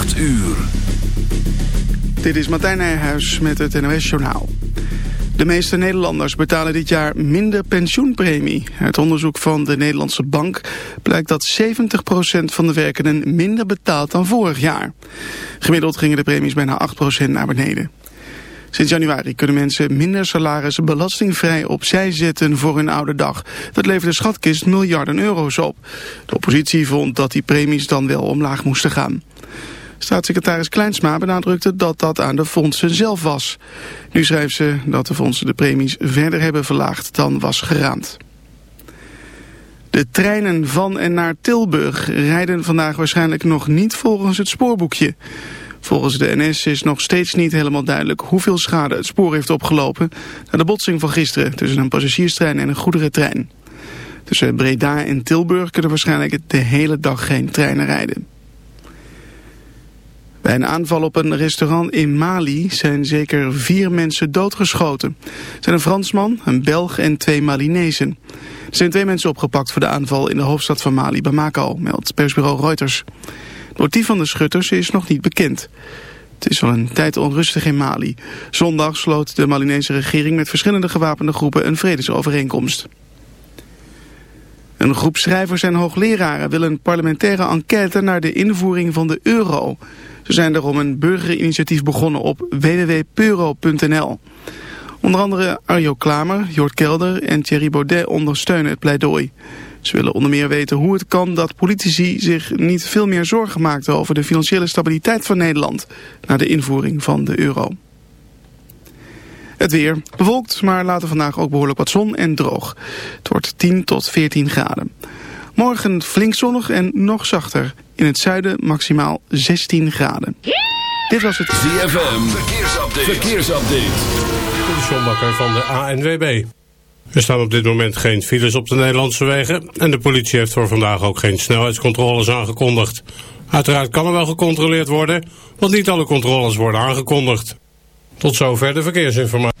8 uur. Dit is Martijn Nijhuis met het NOS Journaal. De meeste Nederlanders betalen dit jaar minder pensioenpremie. Uit onderzoek van de Nederlandse Bank blijkt dat 70% van de werkenden minder betaalt dan vorig jaar. Gemiddeld gingen de premies bijna 8% naar beneden. Sinds januari kunnen mensen minder salaris belastingvrij opzij zetten voor hun oude dag. Dat levert de schatkist miljarden euro's op. De oppositie vond dat die premies dan wel omlaag moesten gaan. Staatssecretaris Kleinsma benadrukte dat dat aan de fondsen zelf was. Nu schrijft ze dat de fondsen de premies verder hebben verlaagd dan was geraamd. De treinen van en naar Tilburg rijden vandaag waarschijnlijk nog niet volgens het spoorboekje. Volgens de NS is nog steeds niet helemaal duidelijk hoeveel schade het spoor heeft opgelopen... na de botsing van gisteren tussen een passagierstrein en een goederentrein. Tussen Breda en Tilburg kunnen waarschijnlijk de hele dag geen treinen rijden. Bij een aanval op een restaurant in Mali zijn zeker vier mensen doodgeschoten. Het zijn een Fransman, een Belg en twee Malinezen. Er zijn twee mensen opgepakt voor de aanval in de hoofdstad van Mali, Bamako, meldt persbureau Reuters. Het motief van de schutters is nog niet bekend. Het is al een tijd onrustig in Mali. Zondag sloot de Malinese regering met verschillende gewapende groepen een vredesovereenkomst. Een groep schrijvers en hoogleraren wil een parlementaire enquête naar de invoering van de euro. Ze zijn daarom een burgerinitiatief begonnen op www.peuro.nl. Onder andere Arjo Klamer, Jort Kelder en Thierry Baudet ondersteunen het pleidooi. Ze willen onder meer weten hoe het kan dat politici zich niet veel meer zorgen maakten over de financiële stabiliteit van Nederland na de invoering van de euro. Het weer bewolkt, maar later vandaag ook behoorlijk wat zon en droog. Het wordt 10 tot 14 graden. Morgen flink zonnig en nog zachter. In het zuiden maximaal 16 graden. Dit was het ZFM. Verkeersupdate. Verkeersupdate. De van de ANWB. Er staan op dit moment geen files op de Nederlandse wegen... en de politie heeft voor vandaag ook geen snelheidscontroles aangekondigd. Uiteraard kan er wel gecontroleerd worden... want niet alle controles worden aangekondigd. Tot zover de verkeersinformatie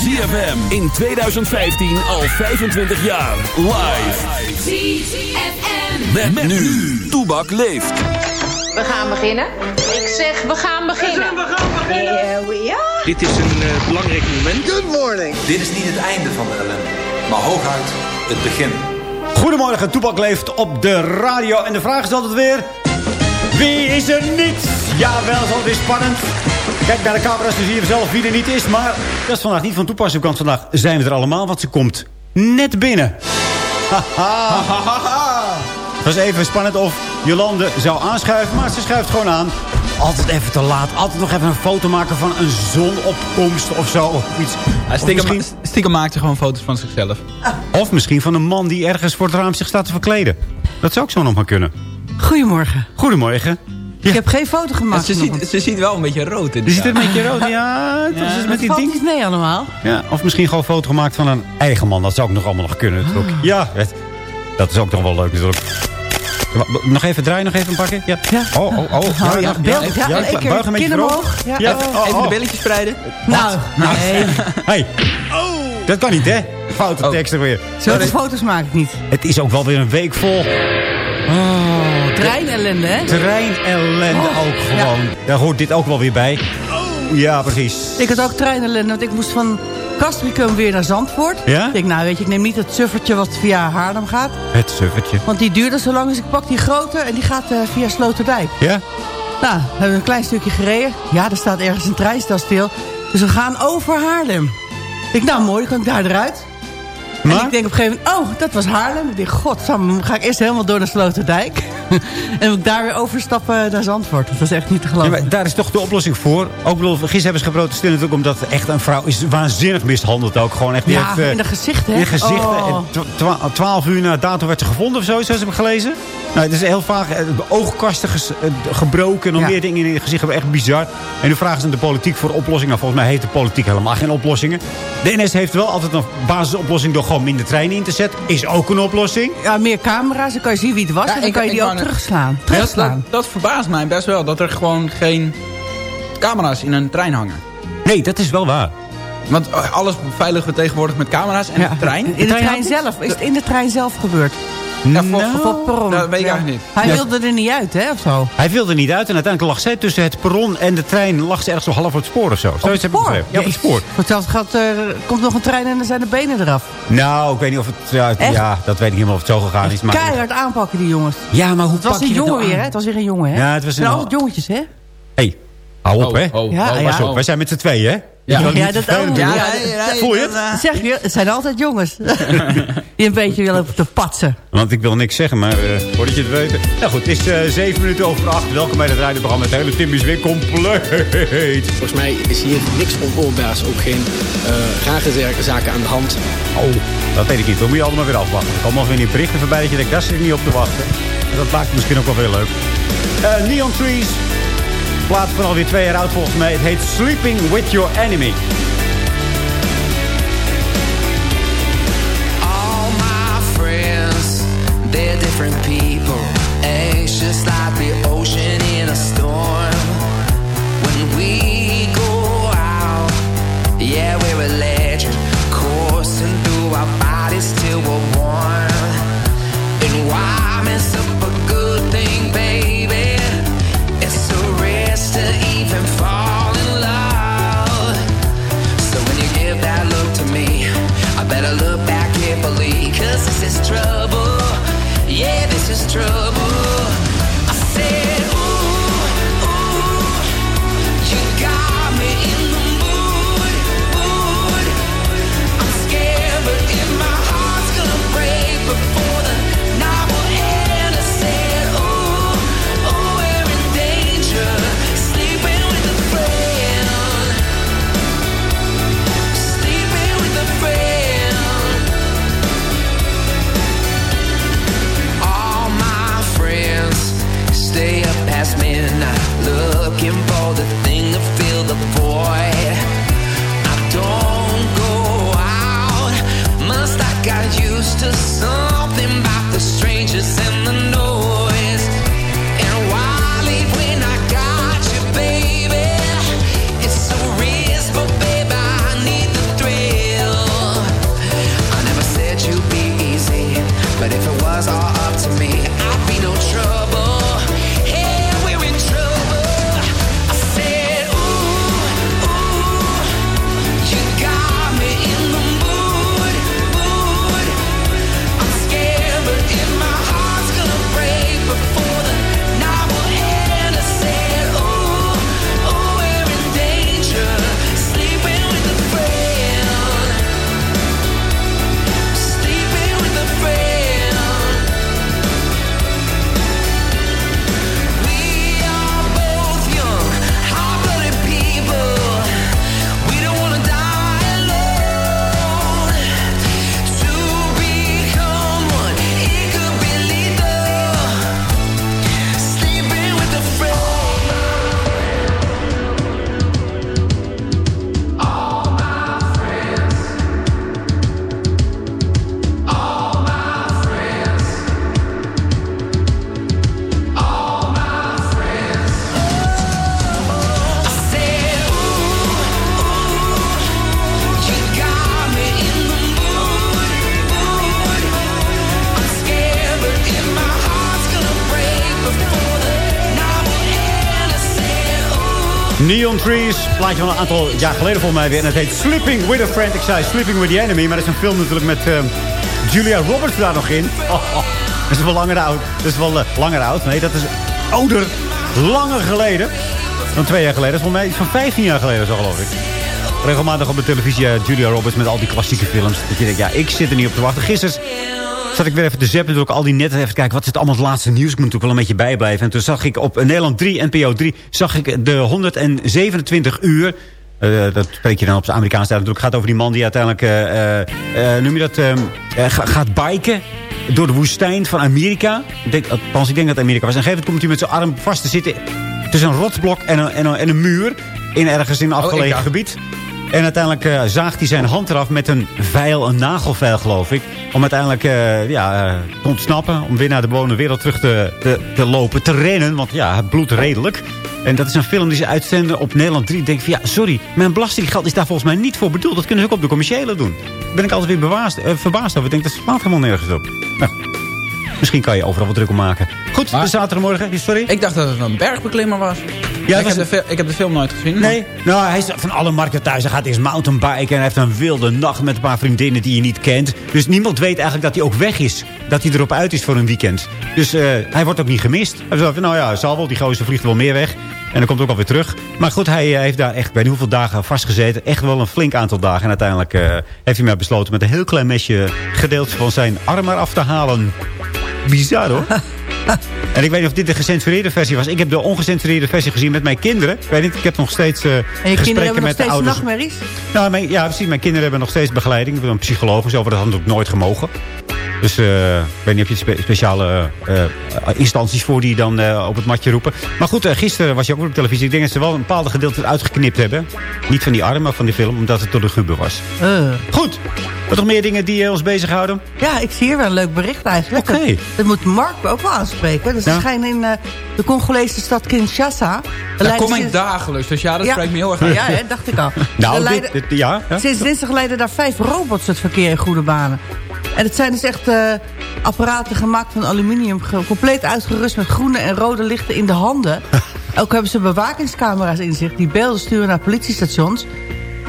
ZFM in 2015 al 25 jaar. Live. ZFM. Met, met nu. Toebak leeft. We gaan beginnen. Ik zeg, we gaan beginnen. We gaan beginnen. Here we are. Dit is een uh, belangrijk moment. Good morning. Dit is niet het einde van de ellende, maar hooguit het begin. Goedemorgen, Toebak leeft op de radio. En de vraag is altijd weer... Wie is er niet? Jawel, is alweer spannend. Kijk naar de camera's, dan zie je zelf wie er niet is. Maar dat is vandaag niet van toepassing. Want vandaag zijn we er allemaal, want ze komt net binnen. Haha. Het was even spannend of Jolande zou aanschuiven, maar ze schuift gewoon aan. Altijd even te laat. Altijd nog even een foto maken van een zonopkomst of zo. Of iets. Of stiekem, misschien, stiekem maakt hij gewoon foto's van zichzelf. of misschien van een man die ergens voor het raam zich staat te verkleden. Dat zou ook zo nog maar kunnen. Goedemorgen. Goedemorgen. Ik heb geen foto gemaakt. ze, ziet, ze ziet wel een beetje rood in de Je ziet een beetje rood. Ja, dat is met die ding. niet mee allemaal. Ja, of misschien gewoon een foto gemaakt van een eigen man. Dat zou ook nog allemaal nog kunnen natuurlijk. Ja, het- dat is ook nog wel leuk natuurlijk. Nog even draaien, nog even pakken. Ja. Ja. Oh, oh, oh. Ja, ja, ja, ja, ja, één keer buig een beetje omhoog. Ja. Ja. Even, Oh, even oh. de belletjes spreiden. Nou, nee. Hey. Dat kan niet, hè? Foute Oh. tekst er weer. Zulke foto's maak ik niet. Het is ook wel weer een week vol Oh, treinellende, hè? treinellende Oh, ook gewoon. Daar hoort dit ook wel weer bij. Ja, precies. Ik had ook treinellende, want ik moest van Castricum weer naar Zandvoort. Ja? Ik denk, nou weet je, ik neem niet het suffertje wat via Haarlem gaat. Het suffertje. Want die duurde zo lang, dus ik pak die grote en die gaat eh, via Sloterdijk. Ja? Nou, we hebben een klein stukje gereden. Ja, er staat ergens een treinstel stil. Dus we gaan over Haarlem. Ik denk, nou mooi, dan kan ik daar eruit. En Maar? ik denk op een gegeven moment, oh, dat was Haarlem. Ik denk, godsamme, dan ga ik eerst helemaal door naar Sloterdijk. en moet ik daar weer overstappen naar Zandvoort. Dat was echt niet te Ja, geloven. maar daar is toch de oplossing voor. Ook bedoel, gisteren hebben ze geprotesteerd natuurlijk omdat echt een vrouw is waanzinnig mishandeld ook. Gewoon echt, Ja, heeft, eh, in de gezichten, In de gezichten. Oh. En twa- twa- Twaalf uur na datum werd ze gevonden of zo, zoals ik heb gelezen. Nou, het is heel vaak eh, de oogkasten eh, gebroken. En nog Ja. meer dingen in het gezicht. hebben Echt bizar. En nu vragen ze aan de politiek voor oplossingen. Nou, volgens mij heeft de politiek helemaal geen oplossingen. De NS heeft wel altijd een basisoplossing door gewoon minder treinen in te zetten. Is ook een oplossing. Ja, meer camera's, dan kan je zien wie het was. Ja, en dan ik- kan je die ook terugslaan. Dat, terugslaan. dat, dat verbaast mij best wel. Dat er gewoon geen camera's in een trein hangen. Nee, dat is wel waar. Want eh, alles veiligen we tegenwoordig met camera's. En Ja. de trein? In de trein trein zelf. Is het in de trein zelf gebeurd? Ja, voor- Nou, op het perron? dat weet ik Ja. eigenlijk niet. Hij Ja. wilde er niet uit, hè, of zo? Hij wilde niet uit en uiteindelijk lag zij tussen het perron en de trein. Lag ze ergens zo half op het spoor of zo. Zoiets heb ik begrepen. Ja, op het spoor. Voor hetzelfde geld eh, komt nog een trein en dan zijn de benen eraf. Nou, ik weet niet of het... Ja, dat weet ik niet meer of het zo gegaan is. Maar, Keihard aanpakken, die jongens. ja, maar hoe Het was pak een je het jongen nou weer, hè? Het was weer een jongen, hè? Ja, het was een- zijn altijd jongetjes, hè? hey, hou op, Oh, hè? oh, Ja, oh, ja. Op, wij zijn met z'n tweeën, hè? Ja. Ja, dat ook. Ja, ja, Voel je het? Dat zeg je, het zijn altijd jongens. die een beetje willen te patsen. Want ik wil niks zeggen, maar eh, voordat je het weet... Nou goed, het is eh, zeven minuten over acht. Welkom bij het radioprogramma. Het hele team is weer compleet. Volgens mij is hier niks onoorbaars, ook geen eh rare za- zaken aan de hand. Oh, dat weet ik niet. We moeten je allemaal weer afwachten. Er komen nog weer die berichten voorbij dat je denkt, daar zit ik niet op te wachten. En dat maakt het misschien ook wel weer leuk. Eh, Neon Trees. Plaat van alweer twee oud volgens mij. Het heet Sleeping With Your Enemy. Neon Trees, plaatje van een aantal jaar geleden volgens mij weer. En het heet Sleeping with a Friend. Ik zei Sleeping with the Enemy, maar dat is een film natuurlijk met uh, Julia Roberts daar nog in. Oh, oh, dat is wel langer oud. Dat is wel uh, langer oud. Nee, dat is ouder, langer geleden. Dan twee jaar geleden. Dat is volgens mij van 15 jaar geleden zo geloof ik. Regelmatig op de televisie uh, Julia Roberts met al die klassieke films. Dat je denkt, ja, ik zit er niet op te wachten. Gisteren zat ik weer even te zappen. Natuurlijk al die netten even kijken. Wat is het allemaal het laatste nieuws? Ik moet natuurlijk wel een beetje bijblijven. En toen zag ik op Nederland 3, NPO 3... zag ik de 127 uur... Uh, dat spreek je dan op zijn Amerikaans tijd. Het gaat over die man die uiteindelijk... Uh, uh, noem je dat... Ehm, gaat biken door de woestijn van Amerika. Ik denk, althans, ik denk dat Amerika was. En gegeven komt hij met zijn arm vast te zitten... tussen een rotsblok en een, en een, en een muur... in ergens in een afgelegen oh, gebied. En uiteindelijk uh, zaagt hij zijn hand eraf met een veil, een nagelveil geloof ik. Om uiteindelijk uh, ja, uh, te ontsnappen. Om weer naar de bewoonde wereld terug te, te, lopen, te rennen. Want ja, het bloedt redelijk. En dat is een film die ze uitzenden op Nederland 3. Ik denk van ja, sorry, mijn belastinggeld is daar volgens mij niet voor bedoeld. Dat kunnen ze ook op de commerciële doen. Daar ben ik altijd weer verbaasd over. Ik denk, dat slaat helemaal nergens op. Nou, misschien kan je overal wat druk om maken. Goed, maar, de zaterdagmorgen, sorry. Ik dacht dat het een bergbeklimmer was. Ja, ik, heb de, ik, heb de, film nooit gezien. Nee, nou, hij is van alle markten thuis. Hij gaat eerst mountainbiken en hij heeft een wilde nacht met een paar vriendinnen die je niet kent. Dus niemand weet eigenlijk dat hij ook weg is. Dat hij erop uit is voor een weekend. Dus uh, hij wordt ook niet gemist. Hij zegt, nou ja, zal wel, die gozer vliegt wel meer weg. En dan komt ook alweer terug. Maar goed, hij heeft daar echt bij hoeveel dagen vastgezeten. Echt wel een flink aantal dagen. En uiteindelijk uh, heeft hij maar besloten met een heel klein mesje gedeeld van zijn arm eraf te halen. Bizar hoor. en ik weet niet of dit de gecensureerde versie was. Ik heb de ongecensureerde versie gezien met mijn kinderen. Ik weet niet, ik heb nog steeds uh, En je kinderen hebben nog steeds ouders. nachtmerries? Nou, mijn, ja, precies. Mijn kinderen hebben nog steeds begeleiding. Ik ben een psycholoog, over dat had ook nooit gemogen. Dus uh, ik weet niet of je spe speciale uh, instanties voor die dan uh, op het matje roepen. Maar goed, gisteren was je ook op televisie. Ik denk dat ze wel een bepaalde gedeelte uitgeknipt hebben. Niet van die arm, maar van die film, omdat het tot de gubbe was. Goed. Wat nog meer dingen die ons bezighouden? Ja, ik zie hier wel een leuk bericht eigenlijk. Oké. Okay. Dat moet Mark ook wel aanspreken. Dus ja. ze schijnen in de Congolese stad Kinshasa... Daar kom ik dagelijks, dus ja, dat ja. spreekt me heel erg aan. Ja, hè, dacht ik al. nou, dit, dit, ja, ja. Sinds dinsdag leiden daar vijf robots het verkeer in goede banen. En het zijn dus echt uh, apparaten gemaakt van aluminium. Compleet uitgerust met groene en rode lichten in de handen. Ook hebben ze bewakingscamera's in zich. Die beelden sturen naar politiestations.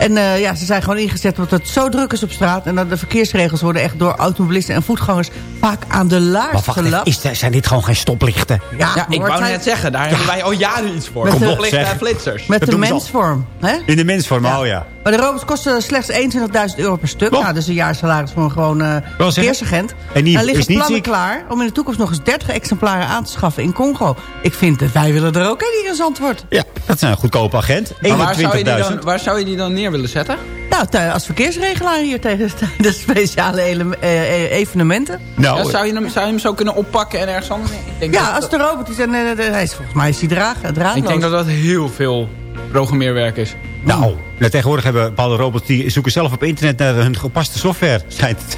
En uh, ja, ze zijn gewoon ingezet omdat het zo druk is op straat. En dat de verkeersregels worden echt door automobilisten en voetgangers vaak aan de laars gelapt. Is, zijn dit gewoon geen stoplichten? Ja, ja ik wou zijn... net zeggen, daar ja. hebben wij al jaren iets voor. Met Stoplichten en flitsers. Met de mensvorm. Hè? In de mensvorm, ja. oh ja. Maar de robots kosten slechts 21.000 euro per stuk. Oh. Nou, dus een jaarsalaris voor een gewoon uh, verkeersagent. En die liggen is niet plannen ziek? klaar om in de toekomst nog eens 30 exemplaren aan te schaffen in Congo. Ik vind dat wij willen er ook een hier in Zandvoort. Ja, dat is een goedkope agent. 21.000. Waar, zou je die dan, waar zou je die dan neer willen zetten? Nou, als verkeersregelaar hier tegen de speciale eh, evenementen. Nou, ja, zou, je hem, zou je hem zo kunnen oppakken en ergens anders? Ik denk ja, als de robot is. En, hij is volgens mij is hij draadloos. Ik denk dat dat heel veel programmeerwerk is. Nou, tegenwoordig hebben bepaalde robots die zoeken zelf op internet naar hun gepaste software. Schijnt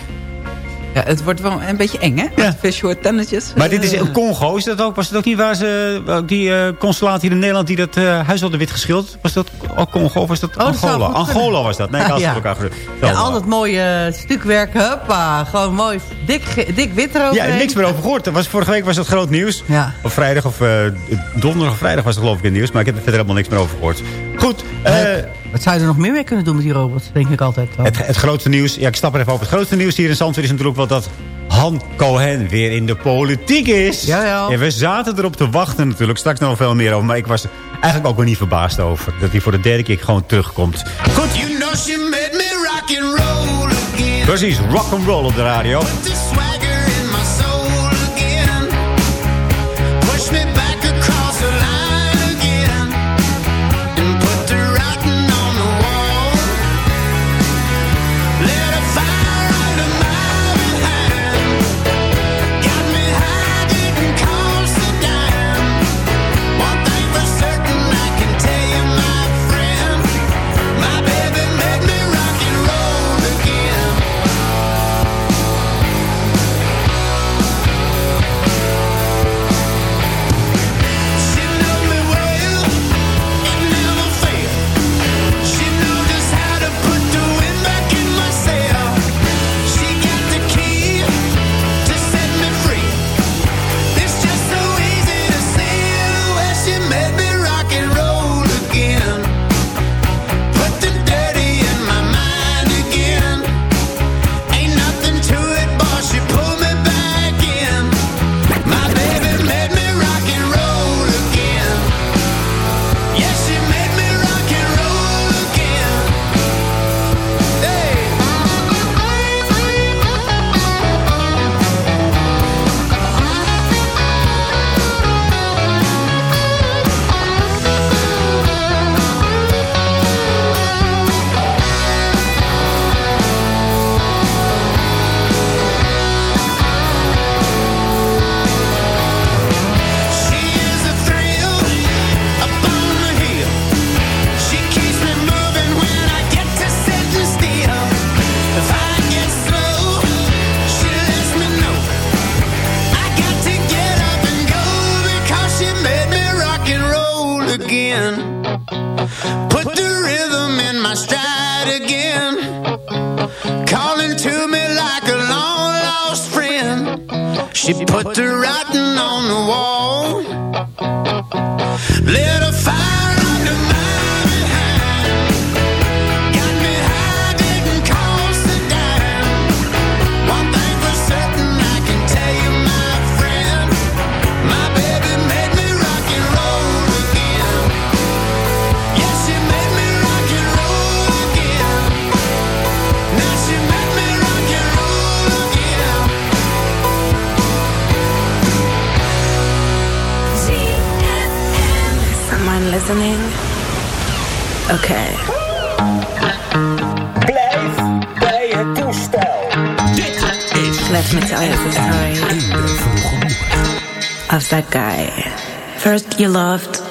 ja, het wordt wel een beetje eng, hè? Ja. Visual tennetjes. Maar dit is in Congo, is dat ook? Was het ook niet waar ze, die uh, consulate hier in Nederland die dat uh, huis hadden wit geschild? Was dat ook Congo of was dat oh, Angola? Angola was dat. Nee, ik had ja. elkaar Ja, al dat mooie stukwerk, huppa. Gewoon mooi dik, dik wit erover. Ja, niks meer over gehoord. Was, vorige week was dat groot nieuws. Ja. Of vrijdag of uh, donderdag of vrijdag was het geloof ik in nieuws. Maar ik heb er verder helemaal niks meer over gehoord. Goed. Wat zou je er nog meer mee kunnen doen met die robots? Denk ik altijd. Het, het, grootste nieuws, ja ik stap er even over. Het grootste nieuws hier in Zandvoort is natuurlijk wel dat Han Cohen weer in de politiek is. Ja, ja. En we zaten erop te wachten natuurlijk. Straks nog veel meer over. Maar ik was eigenlijk ook wel niet verbaasd over. Dat hij voor de derde keer gewoon terugkomt. Goed. You know she made me rock and roll again. Precies, rock and roll op de radio. Let that guy. First you loved,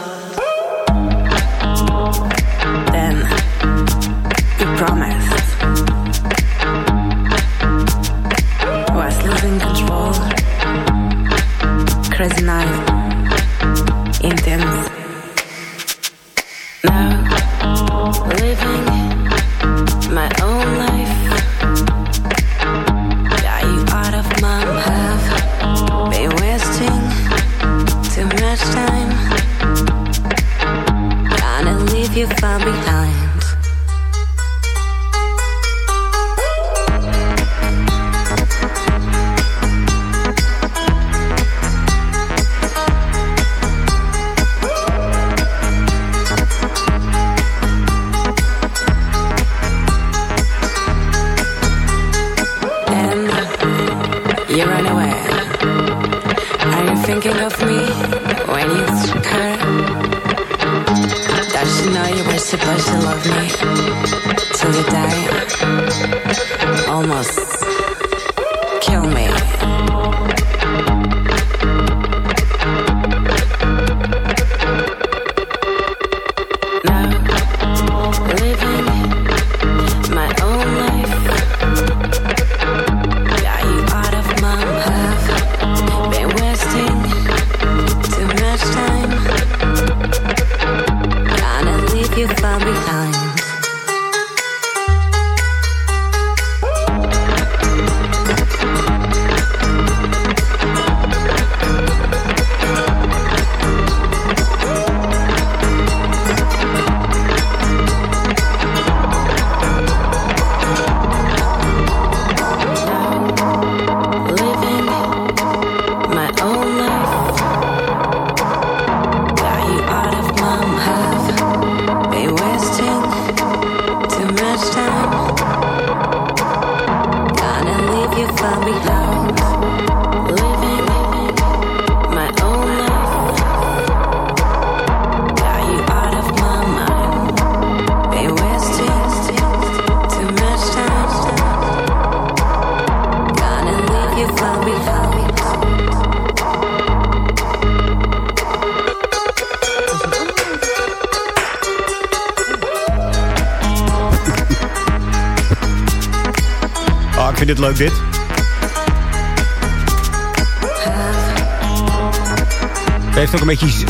kill me.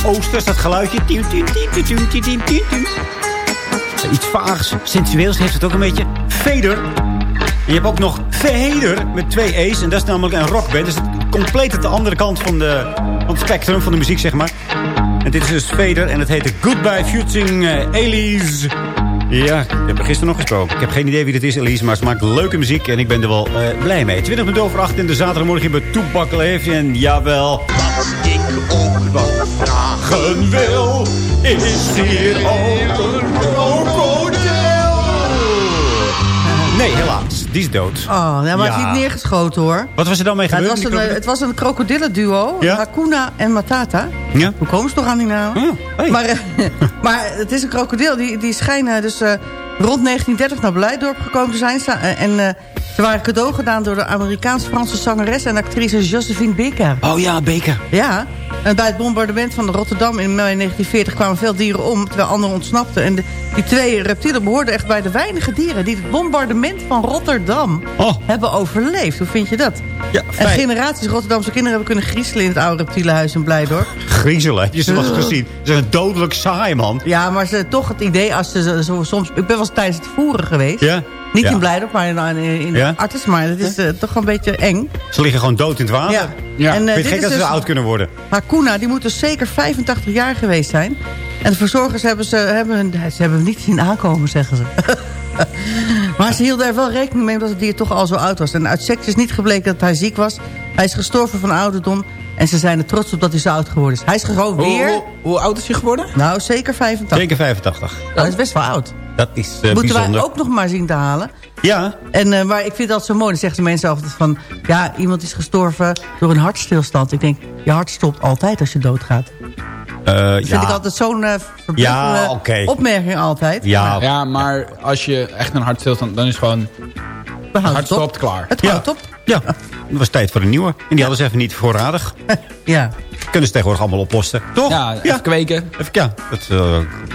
oosters, dat geluidje. Iets vaags, sensueels heeft het ook een beetje. Veder. Je hebt ook nog Veder met twee E's. En dat is namelijk een rockband. Dus compleet aan de andere kant van, de, van spectrum van de muziek, zeg maar. En dit is dus Veder en het heet Goodbye Futing eh, Elise. Ja, ik heb er gisteren nog gesproken. Ik heb geen idee wie dit is, Elise, maar ze maakt leuke muziek en ik ben er wel eh, blij mee. 20 minuten over 8 in de zaterdagmorgen in mijn Toebakkel. Leef en jawel. ik ook vragen wil, is hier ook een krokodil. Nee, helaas. Die is dood. Oh, nou, maar het is niet neergeschoten hoor. Wat was er dan mee Ja, het, gebeurd? was een, eh, het was een krokodillenduo, Ja? Hakuna en Matata. Ja? Hoe komen ze toch aan die naam? maar, eh, maar het is een krokodil. Die, die schijnen dus eh, rond 1930 naar Blijdorp gekomen te zijn. Sta- eh, En eh, ze waren cadeau gedaan door de Amerikaans-Franse zangeres en actrice Josephine Baker. Oh ja, Baker. Ja, en bij het bombardement van Rotterdam in mei 1940 kwamen veel dieren om, terwijl anderen ontsnapten. En de, die twee reptielen behoorden echt bij de weinige dieren die het bombardement van Rotterdam hebben overleefd. Hoe vind je dat? Ja, en generaties Rotterdamse kinderen hebben kunnen griezelen in het oude reptielenhuis in Blijdorp. Griezelen, heb je ze wel eens gezien? Ze zijn dodelijk saai, man. Ja, maar ze, toch het idee als ze soms... Ik ben wel eens tijdens het voeren geweest. Ja? Niet Ja. in Blijdorp, maar in, in, in Ja? Artis. Maar het is eh, toch een beetje eng. Ze liggen gewoon dood in het water. Ja. Ja. En, Vind je dit gek is dat ze dus- zo oud kunnen worden? Maar Koena, die moet dus zeker 85 jaar geweest zijn. En de verzorgers hebben ze, hebben, ze hebben hem niet zien aankomen, zeggen ze. maar ze hielden er wel rekening mee omdat het dier toch al zo oud was. En uit seks is niet gebleken dat hij ziek was. Hij is gestorven van ouderdom. En ze zijn er trots op dat hij zo oud geworden is. Hij is gewoon weer... hoe, hoe oud is hij geworden? Nou, zeker 85. Zeker 85. Dat is best wel oud. Dat is eh, Moeten bijzonder. wij ook nog maar zien te halen. Ja. En, eh, maar ik vind dat zo mooi. Dan zeggen de mensen altijd van... Ja, iemand is gestorven door een hartstilstand. Ik denk, je hart stopt altijd als je doodgaat. Eh, Dat ja. vind ik altijd zo'n Ja, opmerking altijd. Ja. Ja, maar als je echt een hartstilstand... dan is gewoon... We houden hart het op. stopt, klaar. Het houdt op. Ja, het was tijd voor een nieuwe. En die hadden ze even niet voorradig. Ja. Kunnen ze tegenwoordig allemaal oplossen. Toch? Ja, even kweken. Even, ja, dat, eh,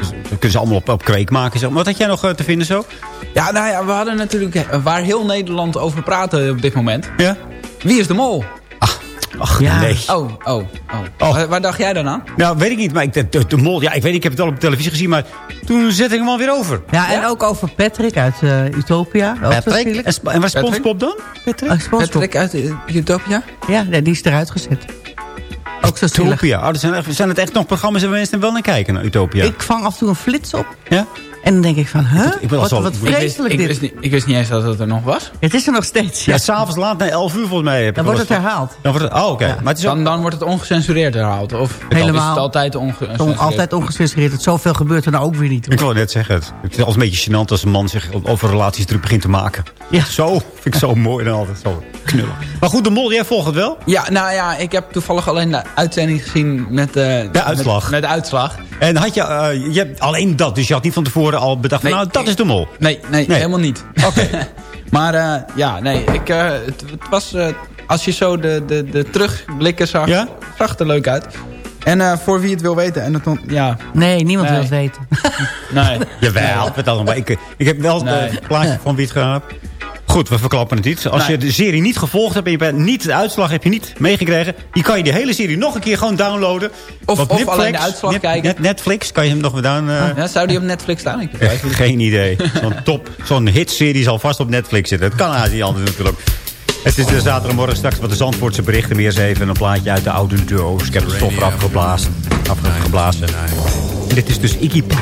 dat kunnen ze allemaal op, op kweek maken. Zo. Maar Wat had jij nog eh, te vinden zo? Ja, nou ja, we hadden natuurlijk... eh, waar heel Nederland over praten op dit moment. Ja? Wie is de mol? Ach, Ja. nee. Oh, oh, oh. Oh. Waar, waar dacht jij dan aan? Nou, weet ik niet. Maar ik, de, de, de mol, ja, ik weet niet, ik heb het al op televisie gezien. Maar toen zette ik hem alweer over. Ja, en ook over Patrick uit eh, Utopia. Patrick? En, en waar is? SpongeBob dan? Patrick? Oh, SpongeBob. Patrick uit Utopia? Ja, nee, die is eruit gezet. Ook zo zielig. Utopia. Oh, zijn, zijn het echt nog programma's waar mensen wel naar kijken, naar Utopia? Ik vang af en toe een flits op. Ja? En dan denk ik van, huh? ik al wat, wat ik Ik wist, vreselijk ik, dit. wist niet, ik wist niet eens dat het er nog was. Het is er nog steeds. Ja, Ja. s'avonds laat, na 11 uur volgens mij. Heb Dan wordt het herhaald. Dan wordt het, oh, oké. Maar het is ook, Dan, dan wordt het ongecensureerd herhaald. Of Helemaal. is het altijd ongecensureerd? altijd ongecensureerd. Het zoveel gebeurt er nou ook weer niet. ik wil net zeggen, het, het is altijd een beetje gênant als een man zich over relaties druk begint te maken. Ja. Zo, vind ik zo mooi dan altijd zo knullen. Maar goed, de mol, jij volgt het wel? Ja, nou ja, ik heb toevallig alleen de uitzending gezien met... eh, De uitslag. Met, met de uitslag. En had je, eh, je hebt alleen dat, dus je had niet van tevoren al bedacht van, Nee, nou, dat is de mol. Nee, nee, Nee. helemaal niet. Oké. maar eh, ja, nee, ik, eh, het, het was... eh, als je zo de, de, de terugblikken zag, Ja? zag het er leuk uit. En eh, voor wie het wil weten, en het, on- ja, Nee, niemand Nee. wil het weten. nee. Jawel, het allemaal. Ik, ik heb wel Nee. het plaatje van wie het. Goed, we verklappen het niet. Als Nee. je de serie niet gevolgd hebt en je bent niet de uitslag heb je niet meegekregen, die kan je de hele serie nog een keer gewoon downloaden. Of- of alleen de uitslag kijken. Net, Netflix, kan je hem nog weer down... eh, Ja, zou die op Netflix staan? Ik Echt geen idee. Zo'n top, zo'n hitserie zal vast op Netflix zitten. Het kan haast niet anders natuurlijk. Het is de zaterdagmorgen straks wat de Zandvoortse berichten. Weer eens even een plaatje uit de oude doos. Ik heb de stof eraf geblazen. Afgeblazen. En dit is dus Iggy Pop.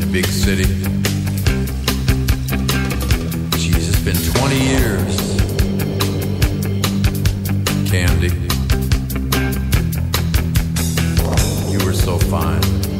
The big city. Been 20 years. Candy. You were so fine.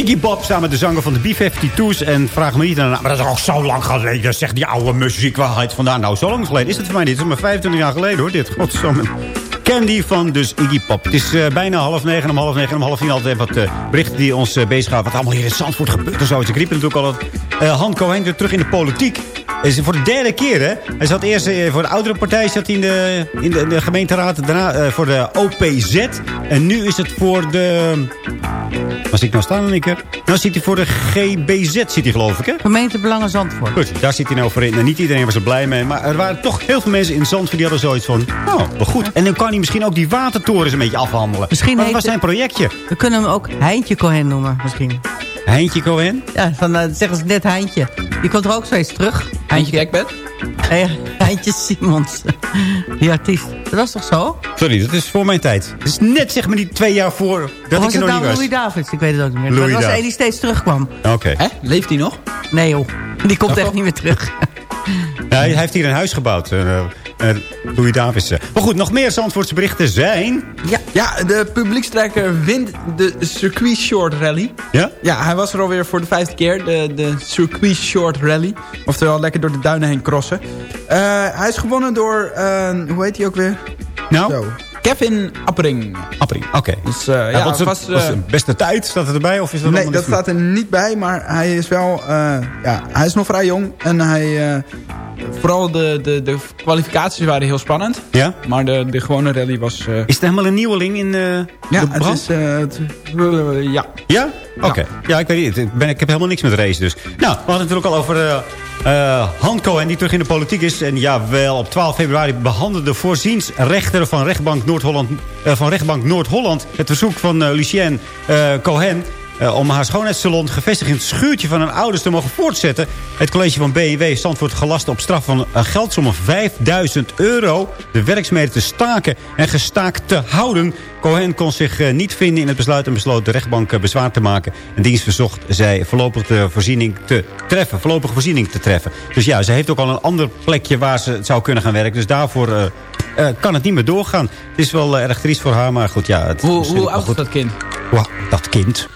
Iggy Pop samen de zanger van de B-52's. En vraag me niet naar... Maar dat is al zo lang geleden, zegt die oude muziek. Waar haalt het vandaan? Nou, zo lang geleden is het voor mij niet. Het is maar 25 jaar geleden hoor, dit. Godsamme. Candy van dus Iggy Pop. Het is eh, bijna half negen. Om half negen en om half tien altijd wat eh, berichten die ons uh, bezighouden. Wat allemaal hier in Zandvoort gebeurt en zo. Ik riep natuurlijk al dat Han Cohen weer terug in de politiek. Is voor de derde keer, hè? Hij zat eerst voor de oudere partij zat hij in, de, in, de, gemeenteraad. Daarna voor de OPZ. En nu is het voor de... Was ik nou staan in één keer? Nou zit hij voor de GBZ, zit hij geloof ik, hè? Gemeentebelangen Zandvoort. Goed, daar zit hij nou voor in. Nou, niet iedereen was er blij mee. Maar er waren toch heel veel mensen in Zandvoort die hadden zoiets van... Oh, wel goed. En dan kan hij misschien ook die watertorens een beetje afhandelen. Misschien Wat heet was zijn projectje? We kunnen hem ook Heintje Cohen noemen, misschien. Heintje Cohen? Ja, van, eh, zeggen ze net Heintje. Die komt er ook steeds terug. Heintje Gekbed? Nee, Heintje Simons. Die artiest. Dat was toch zo? Sorry, dat is voor mijn tijd. Het is net zeg maar die twee jaar voor dat was ik er nog nou niet was. Louis Davids? Ik weet het ook niet meer. Louis dat was die steeds terugkwam. Oké. Hè? Leeft hij nog? Nee joh, die komt Oh. echt niet meer terug. Ja, hij heeft hier een huis gebouwd. eh eh, Louis Davis. eh. Maar goed, nog meer Zandvoortse berichten zijn... Ja, ja de publiekstrekker wint de Circuit Short Rally. Ja? Ja, hij was er alweer voor de vijfde keer. De, de Circuit Short Rally. Oftewel lekker door de duinen heen crossen. Eh, hij is gewonnen door, eh, hoe heet hij ook weer? Nou? Zo. Kevin Appering. Appering, oké. Dus, eh, ja, Ja, wat is was, het, was eh, de beste tijd? Staat het erbij? Of is dat nee, dat staat er niet bij, maar hij is wel, eh, ja, hij is nog vrij jong. En hij, vooral de, de, de kwalificaties waren heel spannend. Ja? Maar de, de gewone rally was... Is het helemaal een nieuweling in ja, de het brand? is, het- eh, ja. Ja? Oké. Ja. ik weet niet. Ik, ben, ik heb helemaal niks met race dus. Nou, we hadden het natuurlijk al over eh eh, Han Cohen die terug in de politiek is. En jawel, op 12 februari behandelde de voorziensrechter van rechtbank Noord-Holland eh, van rechtbank Noord-Holland het verzoek van eh Lucienne eh, Cohen eh, om haar schoonheidssalon gevestigd in het schuurtje van haar ouders te mogen voortzetten. Het college van B&W Zandvoort gelast op straf van een geldsom van 5000 euro... de werkzaamheden te staken en gestaakt te houden. Cohen kon zich eh, niet vinden in het besluit en besloot de rechtbank eh, bezwaar te maken. En dienst verzocht zij voorlopig de voorziening te treffen. Voorlopige voorziening te treffen. Dus ja, ze heeft ook al een ander plekje waar ze zou kunnen gaan werken. Dus daarvoor kan het niet meer doorgaan. Het is wel erg triest voor haar, maar goed, ja. Het, Hoe, oud is dat kind? Wauw, dat kind.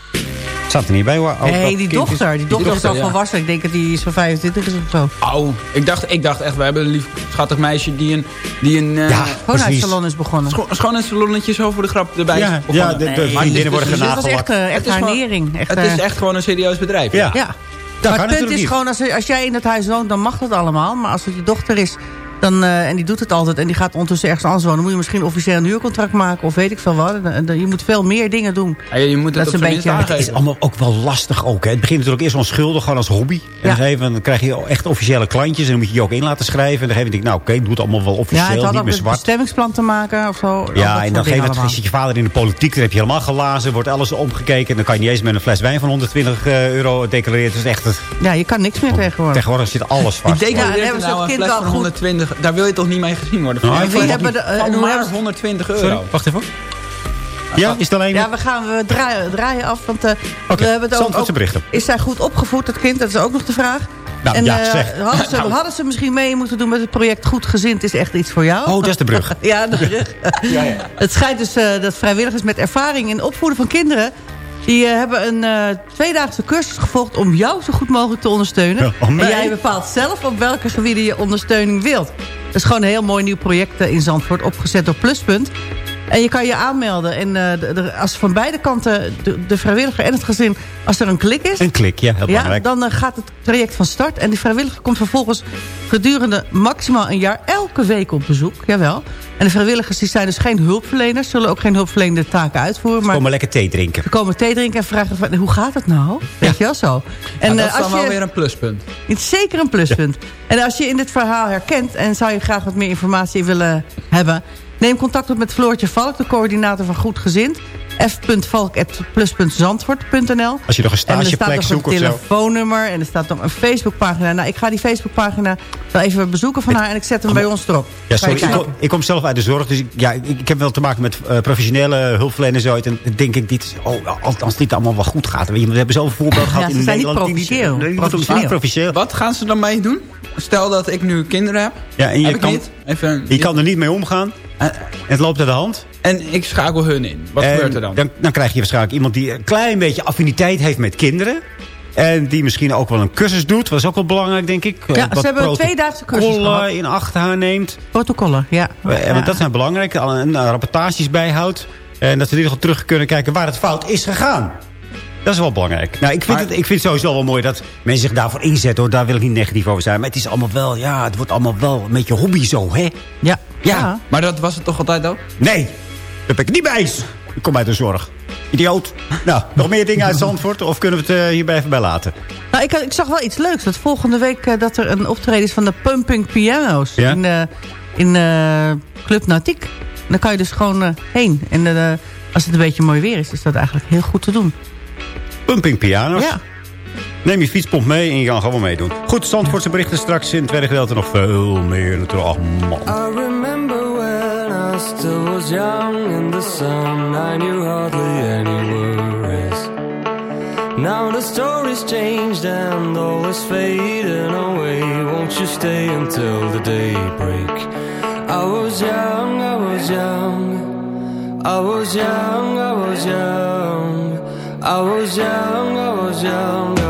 Staat er niet bij hoe oud Nee, dat die is. dochter. Die dochter is al ja. volwassen. Ik denk dat die is van 25 is of zo. Oh, ik dacht, ik dacht echt, we hebben een lief schattig meisje die een... Die een eh, Ja, Schoonheidssalon is begonnen. scho schoonheidssalonnetje zo voor de grap erbij Ja, ja, de- de Nee, maar vriendinnen het is worden dus- Dit was echt, eh, echt Het. Echt, Het eh, is echt gewoon een serieus bedrijf. Ja. Ja. Dat maar het punt is niet. gewoon, als, als jij in het huis woont, dan mag dat allemaal. Maar als het je dochter is, dan, eh, en die doet het altijd... en die gaat ondertussen ergens anders wonen... dan moet je misschien officieel een huurcontract maken of weet ik veel wat. En, en, je moet veel meer dingen doen. Ja, je moet het Dat op een beetje- Het is allemaal ook wel lastig ook. Hè. Het begint natuurlijk eerst onschuldig, gewoon als hobby. En Ja. dan, even, dan krijg je echt officiële klantjes. En dan moet je je ook in laten schrijven. En dan geef je denk ik, nou oké, doe het allemaal wel Ja, officieel, het had niet meer zwart. bestemmingsplan te maken of zo. Dat Ja, en dan geef allemaal. zit je vader in de politiek. Dan heb je helemaal gelazen, wordt alles omgekeken. Dan kan je niet eens met een fles wijn van 120 euro declareren. Het is echt, het, Ja, je kan niks meer tegenwoordig. tegenwoordig zit alles Die vast. Ja, declareert dan hebben ze nou het een kind fles al van goed. 120. Daar wil je toch niet mee gezien worden? Nou, Van- hebben de, van hoe maar hebben ze- 120 euro. Sorry, wacht even. Ja, is het alleen... Ja, we gaan we draaien, draaien af. Want eh, Oké, we hebben het berichten. Is zij goed opgevoed, dat kind? Dat is ook nog de vraag. Nou, en ja, eh, zeg. hadden, ze, Nou. hadden ze misschien mee moeten doen met het project Goed Gezind is echt iets voor jou? Oh, dat is de brug. ja, de brug. Het schijnt dus eh, dat vrijwilligers met ervaring in opvoeden van kinderen... die eh, hebben een eh, tweedaagse cursus gevolgd om jou zo goed mogelijk te ondersteunen. En jij bepaalt zelf op welke gebieden je ondersteuning wilt. Dat is gewoon een heel mooi nieuw project eh, in Zandvoort, opgezet door Pluspunt. En je kan je aanmelden. En eh, de- de- als van beide kanten, de, de vrijwilliger en het gezin... als er een klik is... Een klik, ja, heel Ja, belangrijk. dan eh, gaat het traject van start. En die vrijwilliger komt vervolgens gedurende maximaal een jaar elke week op bezoek. Jawel. En de vrijwilligers die zijn dus geen hulpverleners. Zullen ook geen hulpverlenende taken uitvoeren. Maar Kom maar lekker thee drinken. ze komen thee drinken en vragen van, hoe gaat het nou? Weet je wel zo. En En dat eh, is dan wel weer een pluspunt. het is zeker een pluspunt. En als je in dit verhaal herkent en zou je graag wat meer informatie willen hebben... neem contact op met Floortje Valk, de coördinator van Goed Gezind. f.valk.plus.zandvoort.nl Als je nog een En er staat stageplek nog zoekt een of zo. telefoonnummer en er staat nog een Facebookpagina. Nou, ik ga die Facebookpagina wel even bezoeken van haar en ik zet hem bij ons erop. Ja, sorry, ik, kom, ik kom zelf uit de zorg, dus ik, ja, ik, ik heb wel te maken met eh, professionele hulpverleners uit. En dan denk ik, dit, is- oh, als, als dit allemaal wel goed gaat. We hebben zoveel voorbeelden gehad ze in zijn niet Nederland. die professioneel. nee, die Professioneel. niet professioneel. Wat gaan ze dan mee doen? Stel dat ik nu kinderen heb. Ja, en je heb ik niet. Even, je kan er niet mee omgaan. En het loopt uit de hand. En ik schakel hun in. Wat En gebeurt er dan? dan? Dan krijg je waarschijnlijk iemand die een klein beetje affiniteit heeft met kinderen. En die misschien ook wel een cursus doet. Dat is ook wel belangrijk, denk ik. Ja, Wat ze hebben een tweedaagse cursus protocollen gehad. in acht haar neemt. Protocollen, ja. Eh, Ja. Want dat zijn belangrijk. Al een eh, rapportages bijhoudt. En dat ze in ieder geval terug kunnen kijken waar het fout is gegaan. Dat is wel belangrijk. Nou, ik vind, Maar- het, ik vind het sowieso wel mooi dat mensen zich daarvoor inzetten. Hoor. Daar wil ik niet negatief over zijn. Maar het is allemaal wel, ja, het wordt allemaal wel een beetje hobby zo, hè? Ja. Ja. Maar dat was het toch altijd ook? Nee, daar ben ik niet bij eens. Ik kom uit de zorg. Idioot. Nou, nog meer dingen uit Zandvoort? Of kunnen we het eh, hierbij even bij laten? Nou, ik, ik zag wel iets leuks. Dat volgende week eh, dat er een optreden is van de Pumping Piano's. Ja? In, eh, in eh, Club Nautiek. Dan kan je dus gewoon eh, heen. En eh, als het een beetje mooi weer is, is dat eigenlijk heel goed te doen. Pumping piano's. Ja. Neem je fietspomp mee en je kan gewoon meedoen. Goed, Zandvoortse berichten straks in het tweede gedeelte nog veel meer natuurlijk. Ach man. I remember when I still was young in the sun. I knew hardly any worries. Now the story's changed and all is fading away. Won't you stay until the daybreak? I was young, I was young. I was young, I was young. I was young, I was young, I was young.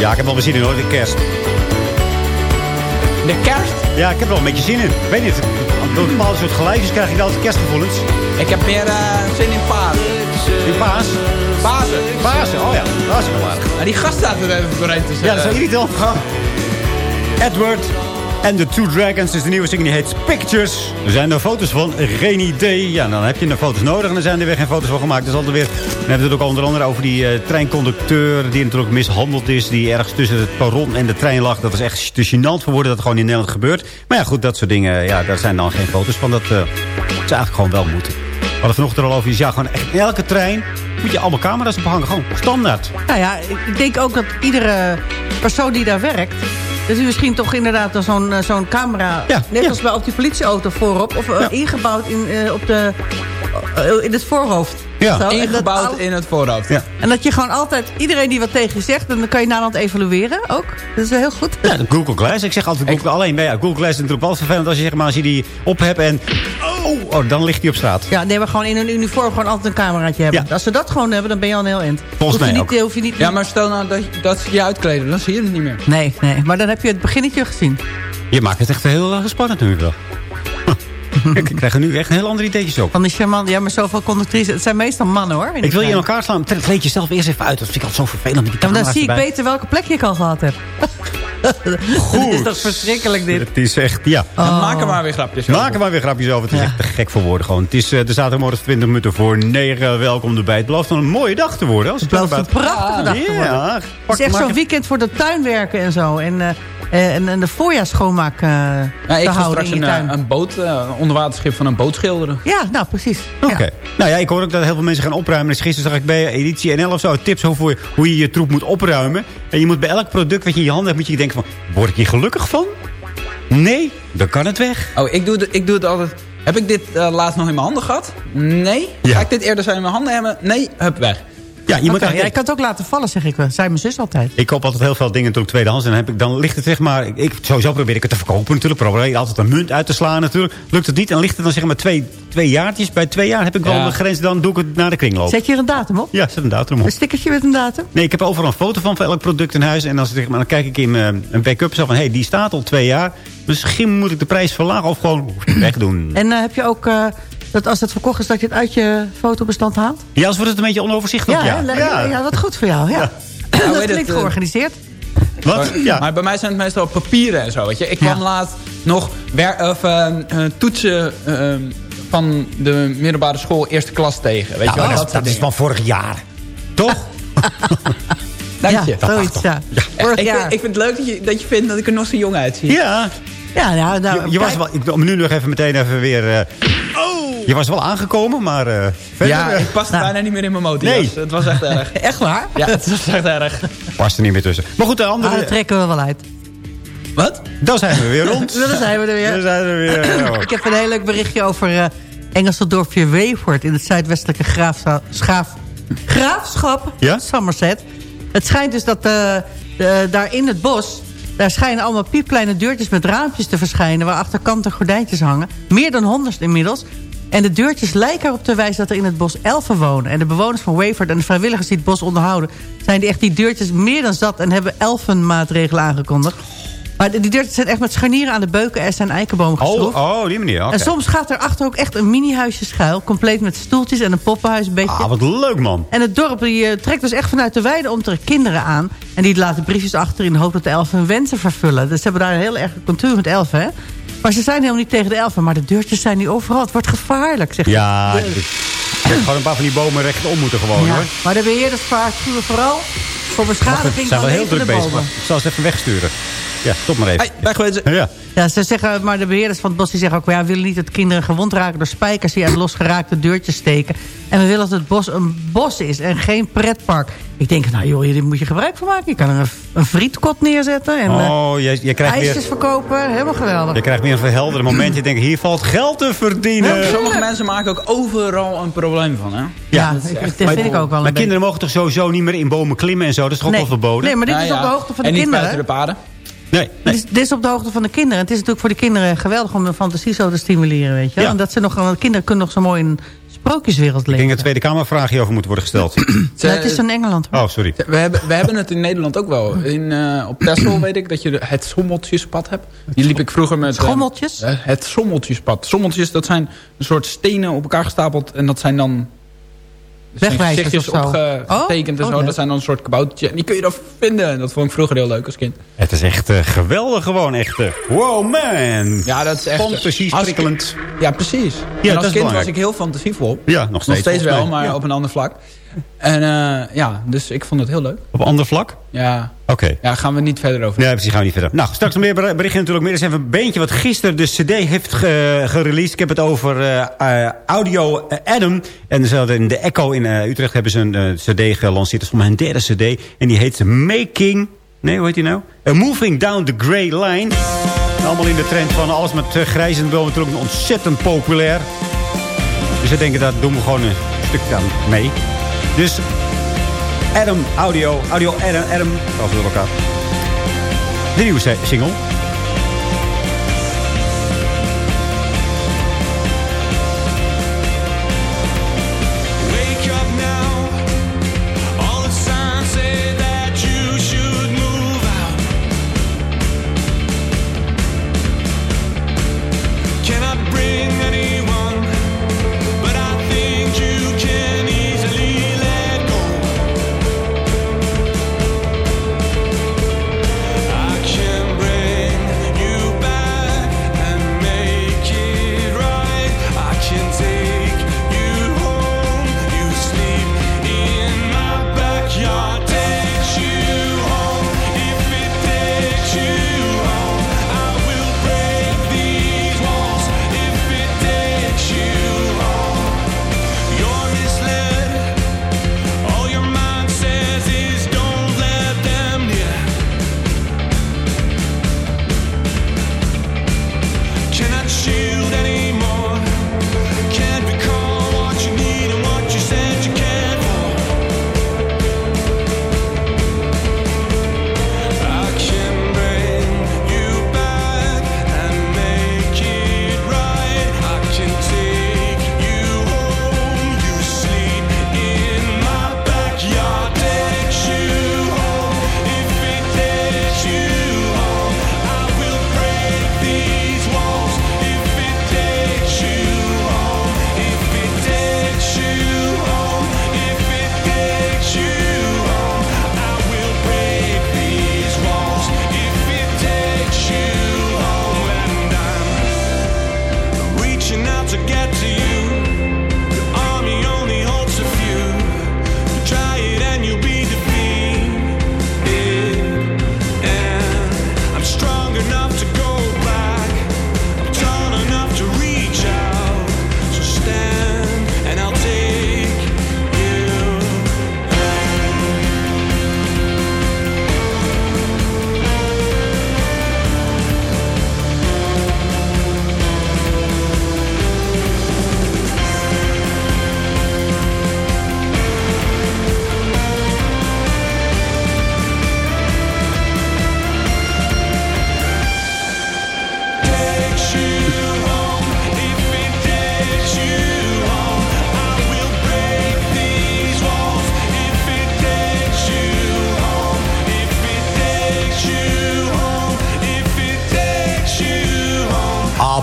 Ja, ik heb wel weer zin in hoor, de kerst. De kerst? Ja, ik heb er wel een beetje zin in. Ik weet niet, door bepaalde soort geluidjes krijg ik altijd kerstgevoelens. Ik heb meer eh, zin in paas. In paas? Pasen. Pasen, oh ja, dat is wel aardig. Die gast staat er even doorheen te Ja, dat is wel irritant. Edward En The Two Dragons is de nieuwe single, die heet Pictures. Er zijn er foto's van, geen idee. Ja, dan heb je er foto's nodig en dan zijn er weer geen foto's van gemaakt. Dus altijd weer, dan hebben we het ook onder andere over die eh, treinconducteur... die natuurlijk mishandeld is, die ergens tussen het perron en de trein lag. Dat is echt te gênant voor woorden dat gewoon in Nederland gebeurt. Maar ja, goed, dat soort dingen, ja, daar zijn dan geen foto's van. Dat uh, zou eigenlijk gewoon wel moeten. We hadden vanochtend er al over, ja, gewoon echt elke trein moet je allemaal camera's ophangen. Gewoon standaard. Nou ja, ik denk ook dat iedere persoon die daar werkt... dat u misschien toch inderdaad zo'n eh, zo'n camera... Ja, net ja. als bij op die politieauto voorop... of eh, Ja. ingebouwd in, eh, op de, in het voorhoofd. Ja. Zo, en dat Ingebouwd al- in het voorhoofd. Ja. En dat je gewoon altijd, iedereen die wat tegen je zegt... dan kan je naderhand evalueren ook. Dat is wel heel goed. Ja, de Google Glass. Ik zeg altijd Google, alleen bij ja, Google Glass is natuurlijk wel vervelend als je, zeg maar, als je die op hebt en... Oh, oh, dan ligt die op straat. Ja, nee, maar gewoon in een uniform gewoon altijd een cameraatje hebben. Ja. Als ze dat gewoon hebben, dan ben je al een heel eind. Volgens mij niet, ook. Hoef je niet, Ja, maar stel nou dat, dat ze je uitkleden, dan zie je het niet meer. Nee, nee, maar dan heb je het beginnetje gezien. Je maakt het echt heel uh, spannend nu wel. Ik krijg er nu echt heel andere ideetjes op. Van die charmant, ja, maar zoveel conductrices. Het zijn meestal mannen hoor. Ik wil je in elkaar slaan. Trek- Kleed jezelf eerst even uit. Dat vind ik altijd zo vervelend. Die dan zie ik beter welke plek je al gehad hebt. Goed. is toch verschrikkelijk dit. Het is echt, ja. Dan Oh. maak er maar weer grapjes over. Maak er maar weer grapjes over. Het is echt te gek voor woorden gewoon. Het is uh, de zaterdagmorgen 20 minuten voor 9. Welkom erbij. Het belooft dan een mooie dag te worden. Als Het belooft een prachtige dag te worden. Ja, Het pak, is echt zo'n het- weekend voor de tuinwerken en zo. En, eh, eh, en, en de voorjaarsschoonmaak eh Ja, te ik ga houden straks in je een, tuin. eh, een boot, eh, een onderwaterschip van een boot schilderen. Ja, nou precies. Oké. Ja. Nou ja, ik hoor ook dat heel veel mensen gaan opruimen. Dus gisteren zag ik bij editie NL of zo tips over hoe je je troep moet opruimen. En je moet bij elk product wat je in je handen hebt, moet je denken van... Word ik hier gelukkig van? Nee, dan kan het weg. Oh, ik doe, het- ik doe het altijd... Heb ik dit eh, laatst nog in mijn handen gehad? Nee. Ja. Ga ik dit eerder zijn in mijn handen hebben? Nee, hup, weg. Ja, je moet ja, ik kan het ook laten vallen, zeg ik wel. Zei mijn zus altijd. Ik koop altijd heel veel dingen natuurlijk tweedehands. En dan, heb ik, dan ligt het zeg maar... Ik, ik- sowieso probeer ik het te verkopen natuurlijk. Probeer je altijd een munt uit te slaan natuurlijk. Lukt het niet, en ligt het dan zeg maar twee, twee jaartjes. Bij twee jaar heb ik wel Ja. de grens. Dan doe ik het naar de kringloop. Zet je er een datum op? Ja, zet een datum op. Een stickertje met een datum? Nee, ik heb overal een foto van, van elk product in huis. En dan, zeg maar, dan kijk ik in mijn een backup zo van... hé, hey, die staat al twee jaar. Misschien moet ik de prijs verlagen of gewoon wegdoen. En eh, heb je ook eh, dat als het verkocht is, dat je het uit je fotobestand haalt? Ja, anders wordt het een beetje onoverzichtelijk. Ja? Le- ja. wat goed voor jou. Ja. Nou, dat weet het, klinkt eh, georganiseerd. Wat? Ja. Maar bij mij zijn het meestal papieren en zo, weet je. Ik kwam Ja. laatst nog wer, of, eh, eh, toetsen van de middelbare school eerste klas tegen. Weet Ja, je wel, dat, dat, dat is van vorig jaar. Toch? Dank je. Ja, zoiets, ja. Vorig ik, jaar. vind, ik vind het leuk dat je, dat je vindt dat ik er nog zo jong uitzie. Ja. Ja, ja, nou, Je, je was wel, ik, om nu nog even meteen even weer... eh, Je was wel aangekomen, maar eh, verder Ja, eh, ik paste Nou. bijna niet meer in mijn motor. Nee. Het was echt erg. Echt waar? Ja, het was echt erg. past er niet meer tussen. Maar goed, de Ah, andere... dat trekken we wel uit. Wat? Dan zijn we weer rond. Dan zijn we er weer. Dan zijn we weer. ja. Ik heb een heel leuk berichtje over eh Engelse dorpje Wevert... in het zuidwestelijke graafza- schaaf, graafschap Ja? Somerset. Het schijnt dus dat daar in het bos... daar schijnen allemaal piepkleine deurtjes met raampjes te verschijnen... waar achterkanten gordijntjes hangen. Meer dan honderd inmiddels. En de deurtjes lijken erop te wijzen dat er in het bos elfen wonen. En de bewoners van Wevert en de vrijwilligers die het bos onderhouden... zijn die echt die deurtjes meer dan zat... en hebben elfenmaatregelen aangekondigd. Maar die deurtjes zijn echt met scharnieren aan de beuken... en zijn eikenboom geschroefd. Oh, oh, die manier. oké. En soms gaat erachter ook echt een mini-huisje schuil. Compleet met stoeltjes en een poppenhuisbedje. Ah, wat leuk, man. En het dorp die, eh, trekt dus echt vanuit de weide om tegen kinderen aan. En die laten briefjes achter in de hoop dat de elfen hun wensen vervullen. Dus ze hebben daar een heel erg cultuur met elfen, hè. Maar ze zijn helemaal niet tegen de elfen. Maar de deurtjes zijn nu overal. Het wordt gevaarlijk, zeg Ja, De- ik ik heb gewoon een paar van die bomen rechtom moeten gewoon, Ja, hoor. Maar de beheerders waarschuwen vooral voor beschadiging van wel heel druk levende bezig. bomen. Ik zal ze even wegsturen. Ja, stop maar even. Hey, wegwezen. Ja. Ja, ze zeggen, maar de beheerders van het bos die zeggen ook... Ja, we willen niet dat kinderen gewond raken door spijkers... die uit losgeraakte deurtjes steken. En we willen dat het bos een bos is en geen pretpark. Ik denk, nou joh, hier moet je gebruik van maken. Je kan er een, een frietkot neerzetten en eh, Oh, je, je, krijgt ijsjes weer, verkopen. Helemaal geweldig. je krijgt weer een verhelderend moment. Je denkt, hier valt geld te verdienen. Sommige mensen maken ook overal een probleem van, hè? Ja, dat echt- vind ik ook wel Maar kinderen mogen toch sowieso niet meer in bomen klimmen en zo? Dat is toch ook Nee. wel verboden? Nee, maar dit Ja, is op de hoogte van de en niet kinderen. buiten de paden. Nee, Dit, is, dit is op de hoogte van de kinderen. Het is natuurlijk voor de kinderen geweldig om de fantasie zo te stimuleren, weet je. Ja. En dat ze nog, want kinderen kunnen nog zo mooi in een sprookjeswereld Ik denk leven. dat de Tweede Kamer hier over moet worden gesteld. Het is in Engeland. hoor. Oh, sorry. We hebben, we hebben het in Nederland ook wel. In, eh, op Texel weet ik dat je het sommeltjespad hebt. Die liep ik vroeger met... eh, Schommeltjes? eh, het sommeltjespad. Sommeltjes, dat zijn een soort stenen op elkaar gestapeld. En dat zijn dan Dus Wegwijzers of zo. Oh, opgetekend en oh, zo. leuk. Dat zijn dan een soort kaboutertje. En die kun je dan vinden. En dat vond ik vroeger heel leuk als kind. Het is echt eh, geweldig gewoon. Echt, eh, wow man. Ja, dat is echt... Fantasie als prikkelend. kind- Ja, precies. Ja, en dat als is kind was ik heel fantasievol. Ja, nog steeds. Nog steeds wel, maar Ja. op een ander vlak. En eh, ja, dus ik vond het heel leuk. Op ander vlak? Ja, Oké. ja gaan we niet verder over. Nee, precies, gaan we niet verder. Nou, straks meer ber- berichten natuurlijk meer. Er is even een beentje wat gisteren de cd heeft ge gereleased. Ik heb het over eh, eh, Audio Adam. En ze hadden in de Echo in Utrecht hebben ze een cd gelanceerd. Dat is voor mij een derde cd. En die heet Making... Nee, hoe heet die nou? A Moving Down the Grey Line. Allemaal in de trend van alles met grijs en wel natuurlijk ontzettend populair. Dus ze denken, daar doen we gewoon een stukje aan mee. Dus Adam Audio, Audio Adam, Adam, door elkaar. De nieuwe single.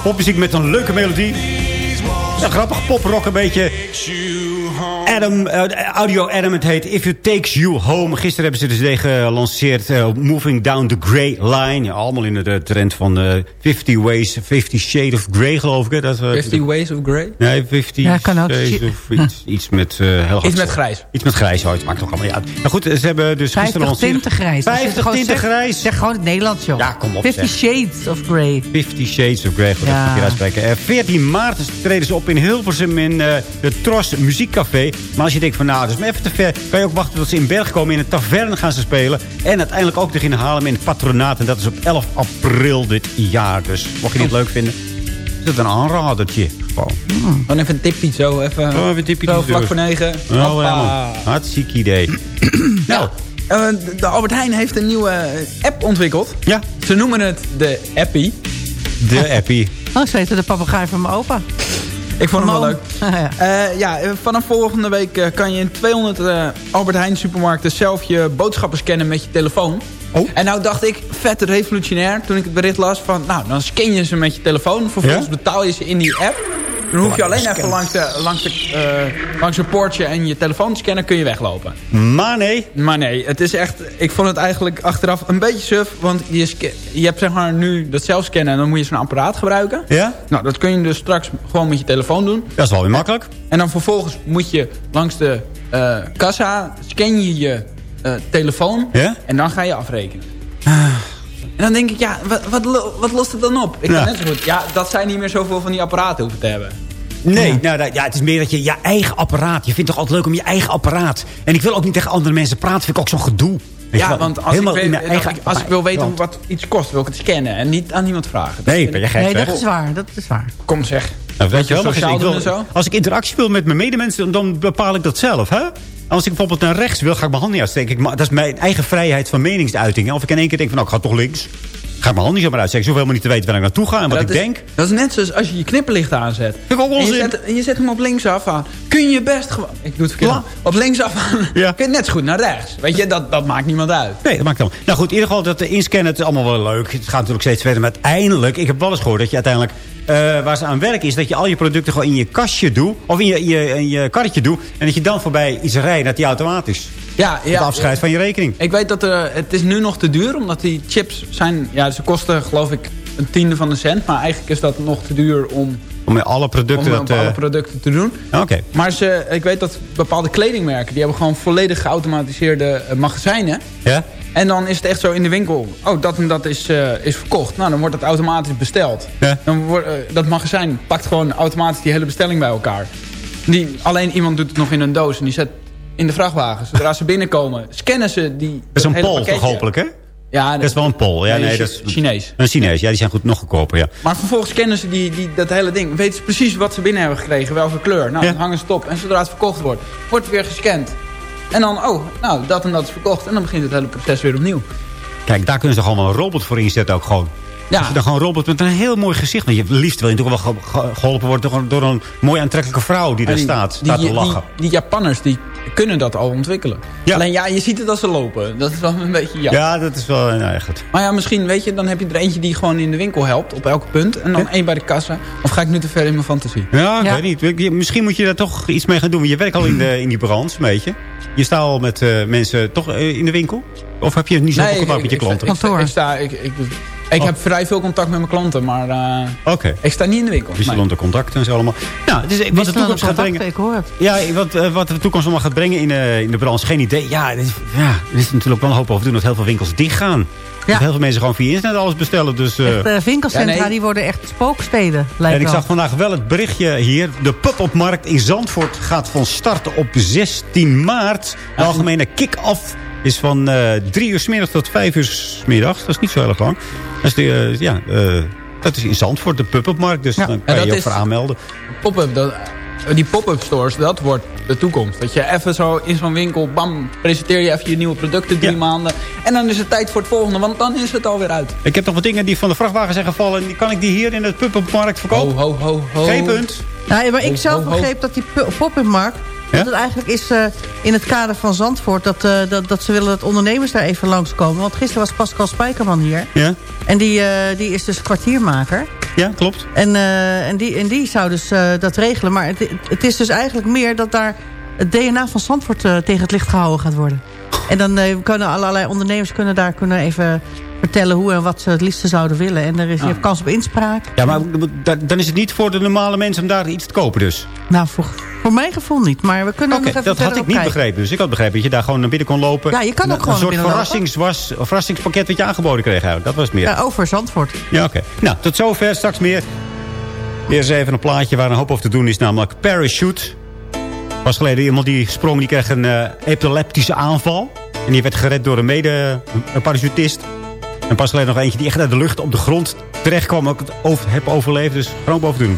Popmuziek met een leuke melodie. Ja, grappig poprock een beetje. Adam, eh, Audio Adam, het heet If It Takes You Home. Gisteren hebben ze de CD gelanceerd. eh, Moving Down the Grey Line. Ja, allemaal in de trend van eh 50 Ways, 50 Shades of Grey geloof ik. Hè? Dat, eh, 50 Ways of Grey? Nee, 50 Ja, kan ook. Shades of iets, iets met... eh heel Iets met grijs. Iets met grijs, oh, het maakt toch allemaal niet uit. Nou goed, ze hebben dus gisteren 50 gelanceerd- tinten grijs. Dus 50 gewoon tinten zeg- grijs. Zeg gewoon het Nederlands, joh. Ja, kom op, 50 zeg. Shades of Grey. 50 Shades of Grey, goed Ja. dat ik het hier uitspreken. Eh, 14 maart treden ze op in Hilversum in eh de Tros Muziekcafé. Maar als je denkt van nou, dat is me even te ver... kan je ook wachten tot ze in Berg komen. In een taverne gaan ze spelen. En uiteindelijk ook in Haarlem in het patronaat. En dat is op 11 april dit jaar. Dus mocht je dit leuk vinden, is dat een aanradertje. Gewoon. Dan even een tipje zo. Even, Oh, even een tipje zo vlak voor negen. Oh, ja. Hartstikke idee. nou, Eh, de- de Albert Heijn heeft een nieuwe app ontwikkeld. Ja. Ze noemen het de Appie. de appie. Oh, ze heette de papegaai van mijn opa. Ik vond hem wel leuk. Ja. Eh, eh, vanaf volgende week eh, kan je in 200 eh, Albert Heijn supermarkten zelf je boodschappen scannen met je telefoon. Oh. En nou dacht ik, vet revolutionair, toen ik het bericht las van... Nou, dan scan je ze met je telefoon. Vervolgens Ja? betaal je ze in die app. Dan hoef je alleen even langs, de, langs, de, eh, langs een poortje en je telefoon te scannen, kun je weglopen. Maar nee. Maar nee, het is echt... Ik vond het eigenlijk achteraf een beetje suf. Want je, je hebt zeg maar nu dat zelfscannen en dan moet je zo'n apparaat gebruiken. Ja? Nou, dat kun je dus straks gewoon met je telefoon doen. Dat is wel weer makkelijk. En dan vervolgens moet je langs de eh, kassa, scan je je eh, telefoon Ja? en dan ga je afrekenen. En dan denk ik, ja, wat, wat, wat lost het dan op? Ik Ja. net zo goed, ja, dat zij niet meer zoveel van die apparaten hoeven te hebben. Nee, nou, ja, het is meer dat je je eigen apparaat... Je vindt het toch altijd leuk om je eigen apparaat... En ik wil ook niet tegen andere mensen praten. Vind ik ook zo'n gedoe. Weet Ja, wel, want als ik, weet- als eigen ik- als ik wil weten wat iets kost, wil ik het scannen en niet aan iemand vragen. Nee, ben je gek, Nee, dat is waar. Dat is waar. Kom zeg. Nou, weet je wel, sociaal ik wil- doen en zo? Als ik interactie wil met mijn medemensen, dan bepaal ik dat zelf. Hè? Als ik bijvoorbeeld naar rechts wil, ga ik mijn hand niet uitsteken. Ik ma- Dat is mijn eigen vrijheid van meningsuiting. Of ik in één keer denk van, nou, ik ga toch links. Ga ik mijn hand niet zomaar uitsteken. Ik hoef helemaal niet te weten waar ik naartoe ga en wat ik is, denk. Dat is net zoals als je je knipperlicht aanzet. Ik ook En je zet, en je zet hem op linksaf aan. Kun je best gewoon... Ik doe het verkeerd. Ja. Op linksaf aan. Ja. Kun je net zo goed naar rechts. Weet je, dat, dat maakt niemand uit. Nee, dat maakt dan. Nou goed, in ieder geval, dat eh, inscannen, het is allemaal wel leuk. Het gaat natuurlijk steeds verder. Maar uiteindelijk, ik heb wel eens gehoord dat je uiteindelijk... eh, waar ze aan werken is dat je al je producten gewoon in je kastje doet. Of in je, in je, in je karretje doet. En dat je dan voorbij iets rijdt, dat die automatisch. Ja, Het ja. afscheid van je rekening. Ik weet dat er, het is nu nog te duur, omdat die chips zijn... Ja, ze kosten geloof ik een tiende van een cent. Maar eigenlijk is dat nog te duur om, Om met alle producten om dat... op alle eh, producten te doen. Oké. Maar ze, ik weet dat bepaalde kledingmerken... die hebben gewoon volledig geautomatiseerde eh, magazijnen. Ja? En dan is het echt zo in de winkel... oh, dat en dat is, eh, is verkocht. Nou, dan wordt het automatisch besteld. Ja. Dan wordt, eh, dat magazijn pakt gewoon automatisch die hele bestelling bij elkaar. Die, alleen iemand doet het nog in een doos en die zet in de vrachtwagen. Zodra ze binnenkomen, scannen ze die Dat is een pol toch hopelijk, hè? Ja, Dat is wel een pol. Ja, Nee, dat is Chinees. Een Chinees, ja, die zijn goed nog goedkoper, ja. Maar vervolgens kennen ze die, die, dat hele ding. Weten ze precies wat ze binnen hebben gekregen. Welke kleur. Nou, Ja. dan hangen ze het op. En zodra het verkocht wordt, wordt het weer gescand. En dan, oh, nou, dat en dat is verkocht. En dan begint het hele proces weer opnieuw. Kijk, daar kunnen ze allemaal een robot voor inzetten ook gewoon. Ja. Als je dan gewoon robot met een heel mooi gezicht... Want je liefst wil je natuurlijk wel ge- ge- geholpen worden... door, een- door een mooi aantrekkelijke vrouw die daar die- staat. Die, staat te lachen. die Japanners, die kunnen dat al ontwikkelen. Ja. Alleen ja, je ziet het als ze lopen. Dat is wel een beetje jammer. ja, dat is wel... Nou, ja, goed. Maar ja, misschien, weet je, dan heb je er eentje die gewoon in de winkel helpt. Op elk punt. En dan één bij de kassa. Of ga ik nu te ver in mijn fantasie? Ja, ik Ja. weet niet. Je- Misschien moet je daar toch iets mee gaan doen. Want je werkt al in, de, in die branche, een beetje. Je staat al met eh, mensen toch eh, in de winkel? Of heb je niet zoveel ik- contact met je klanten? Ik, ik, sta, ik, ik, ik Oh. heb vrij veel contact met mijn klanten. Maar eh, Oké. ik sta niet in de winkel. Nee. Wisselende contacten en zo allemaal. Nou, het is, wat de toekomst gaat brengen. ik hoor het. Ja, wat, eh, wat de toekomst allemaal gaat brengen in, eh, in de branche, geen idee. Ja, er is, ja, er is natuurlijk wel een hoop over te doen dat heel veel winkels dichtgaan. Dat heel veel mensen gewoon via internet alles bestellen. Dus, eh, Echt, eh, winkelcentra Ja, nee. die worden echt spooksteden, lijkt en ik wel. zag vandaag wel het berichtje hier. De pub-up-markt in Zandvoort gaat van starten op 16 maart. De algemene kick-off is van eh 3 uur 's middag tot 5 uur 's middag. Dat is niet zo heel erg lang. Dat is, de, eh, ja, eh, dat is in Zandvoort, de pub-up-markt. Dus dan kan En je je ook voor aanmelden. Pop-up, dat, die pop-up stores, dat wordt de toekomst. Dat je even zo in zo'n winkel, bam, presenteer je even je nieuwe producten drie Ja. maanden. En dan is het tijd voor het volgende, want dan is het alweer uit. Ik heb nog wat dingen die van de vrachtwagen zijn gevallen. Kan ik die hier in het pub-up-markt Ho, verkopen? ho, ho, ho. Geen punt. Nou, maar ik Ho, zelf ho, ho. begreep dat die pu- pop-up-markt... Dat het eigenlijk is eh, in het kader van Zandvoort... Dat, eh, dat, dat ze willen dat ondernemers daar even langskomen. Want gisteren was Pascal Spijkerman hier. Ja, En die, eh, die is dus kwartiermaker. ja klopt. En, en, die, en die zou dus dat regelen. Maar het, het is dus eigenlijk meer dat daar het DNA van Zandvoort tegen het licht gehouden gaat worden. En dan kunnen allerlei ondernemers kunnen daar kunnen even vertellen hoe en wat ze het liefste zouden willen. En er is, je hebt kans op inspraak. Ja, maar da- dan is het niet voor de normale mensen om daar iets te kopen dus. Nou, voor, voor mijn gevoel niet. Maar we kunnen Oké, nog even dat had ik niet kijken. begrepen. Dus ik had begrepen dat je daar gewoon naar binnen kon lopen. Ja, je kan ook Een- gewoon Een soort naar binnen lopen. verrassingswas, een verrassingspakket wat je aangeboden kreeg eigenlijk. Dat was het meer. Ja, Ja, over Zandvoort. oké. Nou, tot zover. Straks meer. Eerst even een plaatje waar een hoop over te doen is. Namelijk Parachute. Pas geleden iemand die sprong, die kreeg een eh, epileptische aanval. En die werd gered door een mede een parachutist. En pas geleden nog eentje die echt uit de lucht op de grond terecht kwam. Ook het over, heb overleefd. Dus gewoon boven doen.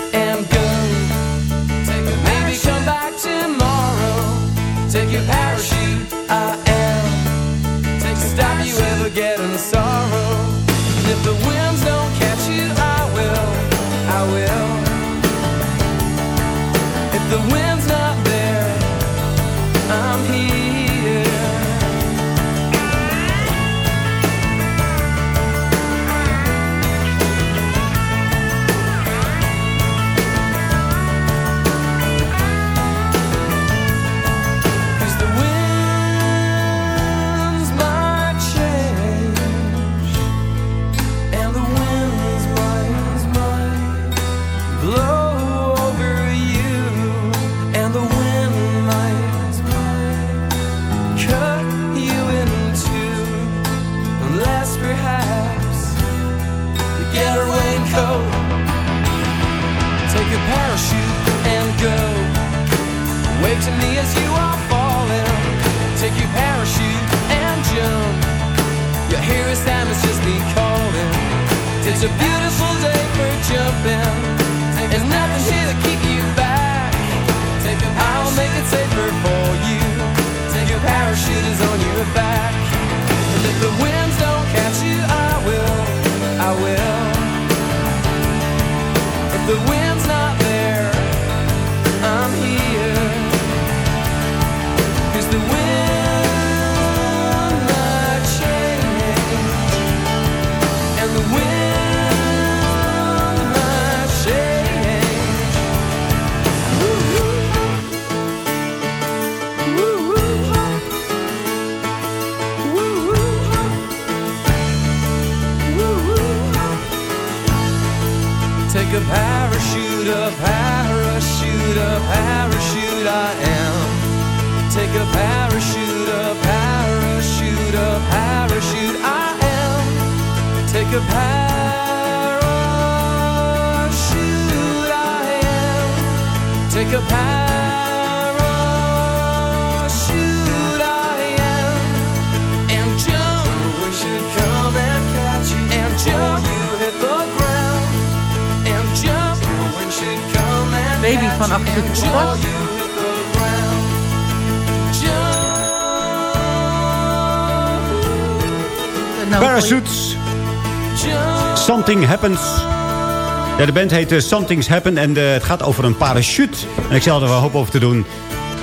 de band heet eh, Something's Happen en eh, het gaat over een parachute. En ik zal er wel hoop over te doen.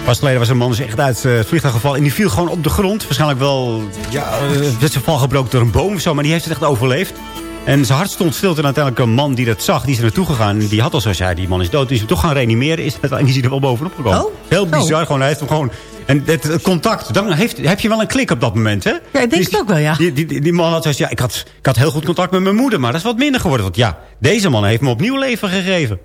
Pas geleden was een man dus echt uit eh, het vliegtuig gevallen. En die viel gewoon op de grond. Waarschijnlijk wel, ja, werd zijn val gebroken door een boom of zo. Maar die heeft het echt overleefd. En zijn hart stond stil. En uiteindelijk een man die dat zag, die is er naartoe gegaan. En die had al zo, ja, die man is dood. Die is hem toch gaan reanimeren. Is uiteindelijk is hij er wel bovenop gekomen. Oh, Heel bizar. Gewoon, hij heeft hem gewoon... En het, contact, dan heeft, heb je wel een klik op dat moment, hè? Ja, ik denk het ook wel, ja. Die, die, die, die man had zoiets, ja, ik had, ik had heel goed contact met mijn moeder, maar dat is wat minder geworden. Want ja, deze man heeft me opnieuw leven gegeven.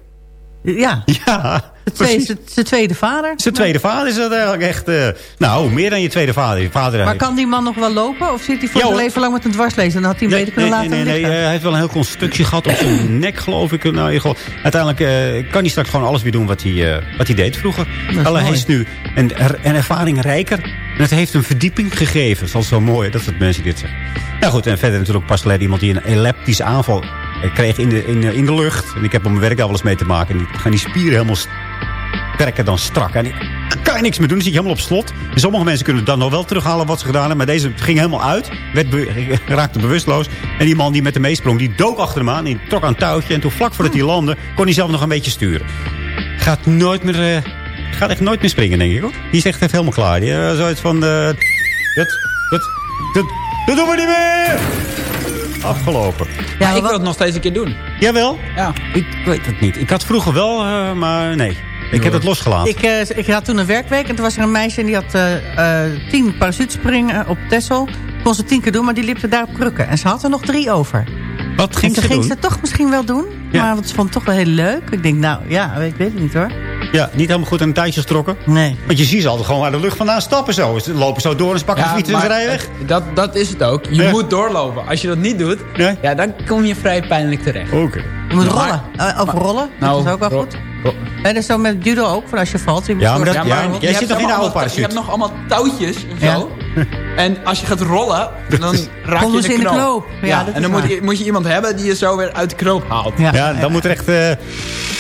Ja, Ja, zijn- tweede vader. Zijn tweede vader is dat eigenlijk echt... eh, nou, meer dan je tweede vader. Je vader Maar kan die man nog wel lopen? Of zit hij voor zijn leven lang met een dwarslezer? Dan had hij hem Nee, beter kunnen nee, laten nee, nee, liggen. eh, hij heeft wel een heel constructie gehad op zijn nek, geloof ik. Nou, geval, uiteindelijk eh, kan hij straks gewoon alles weer doen wat hij, wat hij deed vroeger. Alleen hij is nu een, er- een ervaring rijker. En het heeft een verdieping gegeven. Dat is zo mooi, dat soort mensen dit zeggen. Nou goed, en verder natuurlijk pas geleden iemand die een epileptische aanval eh, kreeg in de, in, de- in de lucht. En ik heb op mijn werk daar wel eens mee te maken. En die gaan die spieren helemaal st- trekken dan strak. En daar kan je niks meer doen. Dan zit je helemaal op slot. En sommige mensen kunnen dan nog wel terughalen wat ze gedaan hebben. Maar deze ging helemaal uit. Werd be- raakte bewusteloos. En die man die met hem meesprong, die dook achter hem aan. Die trok aan het touwtje. En toen vlak voordat hij landde, kon hij zelf nog een beetje sturen. Gaat nooit meer... eh, gaat echt nooit meer springen, denk ik. Hoor. Die is echt even helemaal klaar. Die, eh, zoiets van... eh, dat, dat, dat, dat doen we niet meer! Afgelopen. Ja, ik wil het nog steeds een keer doen. Jawel? Ja. Ik weet het niet. Ik had vroeger wel, eh, maar nee. Ik heb het losgelaten. Ik, eh, ik had toen een werkweek en toen was er een meisje en die had eh, eh, tien parachutespringen op Texel. Kon ze tien keer doen, maar die liep er daar op krukken. En ze had er nog drie over. Wat En ging ze ze ging doen? ze toch misschien wel doen. Ja. Maar ze vond het toch wel heel leuk. Ik denk, nou ja, ik weet het niet hoor. Ja, niet helemaal goed aan de touwtjes getrokken. Nee. Want je ziet ze altijd gewoon waar de lucht vandaan stappen zo. Ze lopen zo door en ze pakken de fiets en ze maar rijden weg. Dat, dat is het ook. Je Ja. moet doorlopen. Als je dat niet doet, Ja? ja, dan kom je vrij pijnlijk terecht. Oké. Je moet Maar- rollen. Eh, over rollen, Nou, dat is ook wel goed. En dat is zo met judo ook, van als je valt. Je moet Ja, maar dat- ja, maar jij zit nog in de oude parachute. Je hebt nog allemaal touwtjes en Ja. zo. En als je gaat rollen, dan raak je in de in de knoop. Ja, dat en dan moet je, moet je iemand hebben die je zo weer uit de knoop haalt. Ja, dan moet er echt... eh,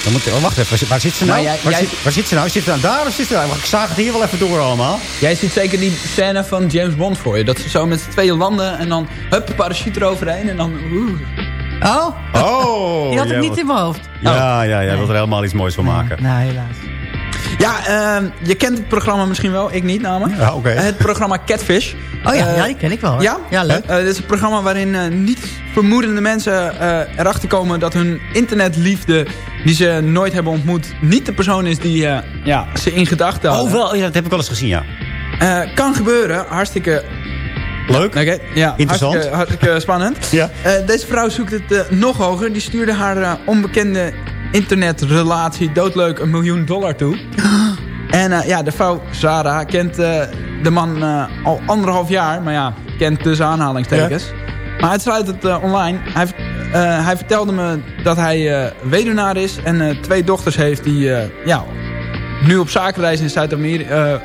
dan moet, oh, wacht even, waar, zit- ze nou? Jij- waar, jij- zit, waar zit ze nou? Zit ze nou daar of zit ze daar? Ik zag het hier wel even door allemaal. Jij ziet zeker die scène van James Bond voor je. Dat ze zo met z'n tweeën landen en dan hup, parachute eroverheen en dan... oeh. Oh, Oh, die had ik niet in mijn hoofd. Ja, ja, jij wilt er helemaal iets moois van maken. Nou, helaas. Ja, ehm, je kent het programma misschien wel. Ik niet namelijk. Ja. Het programma Catfish. Oh ja, Eh, ja, die ken ik wel. hoor. Ja? Ja, leuk. Eh, dit is een programma waarin eh, niet vermoedende mensen erachter komen dat hun internetliefde die ze nooit hebben ontmoet niet de persoon is die ja, ze in gedachten hadden. Oh, wel, ja, dat heb ik wel eens gezien, ja. Kan gebeuren. Hartstikke Leuk. Ja, Interessant. Hartstikke, hartstikke spannend. Ja. Deze vrouw zoekt het nog hoger. Die stuurde haar onbekende internetrelatie doodleuk een miljoen dollar toe. En eh, ja, de vrouw Sarah kent eh, de man eh, al anderhalf jaar. Maar ja, kent tussen aanhalingstekens. Maar hij sluit het online. Hij, hij vertelde me dat hij weduwnaar is en twee dochters heeft die ja, nu op zakenreis in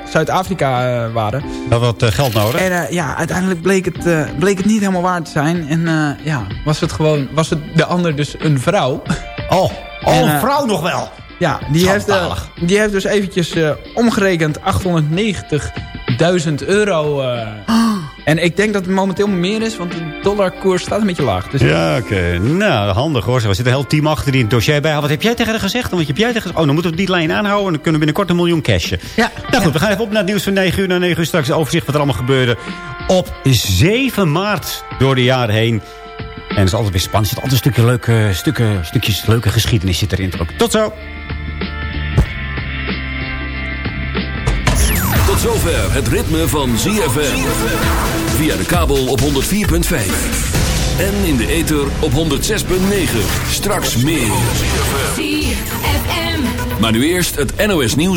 Zuid-Afrika eh, waren. Dat wat geld nodig. En ja, uiteindelijk bleek het, bleek het niet helemaal waar te zijn. En ja, was het gewoon, was het de ander dus een vrouw. Oh, oh En, een eh, vrouw nog wel. Ja, die heeft, eh, die heeft dus eventjes eh, omgerekend 890.000 euro. eh. En ik denk dat het momenteel meer is, want de dollarkoers staat een beetje laag. Dus Ja, oké. Nou, handig hoor. Er zit een heel team achter die het dossier bij. Wat heb jij tegen haar gezegd? Want heb jij tegen... Oh, dan moeten we die lijn aanhouden. En dan kunnen we binnenkort een miljoen cashen. Ja. Nou goed, we gaan even op naar het nieuws van 9 uur. Na 9 uur straks een overzicht wat er allemaal gebeurde. Op 7 maart door de jaren heen. En het is altijd weer spannend. Er zit altijd een stukje leuke, stukken, stukjes leuke geschiedenis zit erin. Tot zo. Tot zover het ritme van ZFM. Via de kabel op 104.5. En in de ether op 106.9. Straks meer. ZFM. Maar nu eerst het NOS nieuws.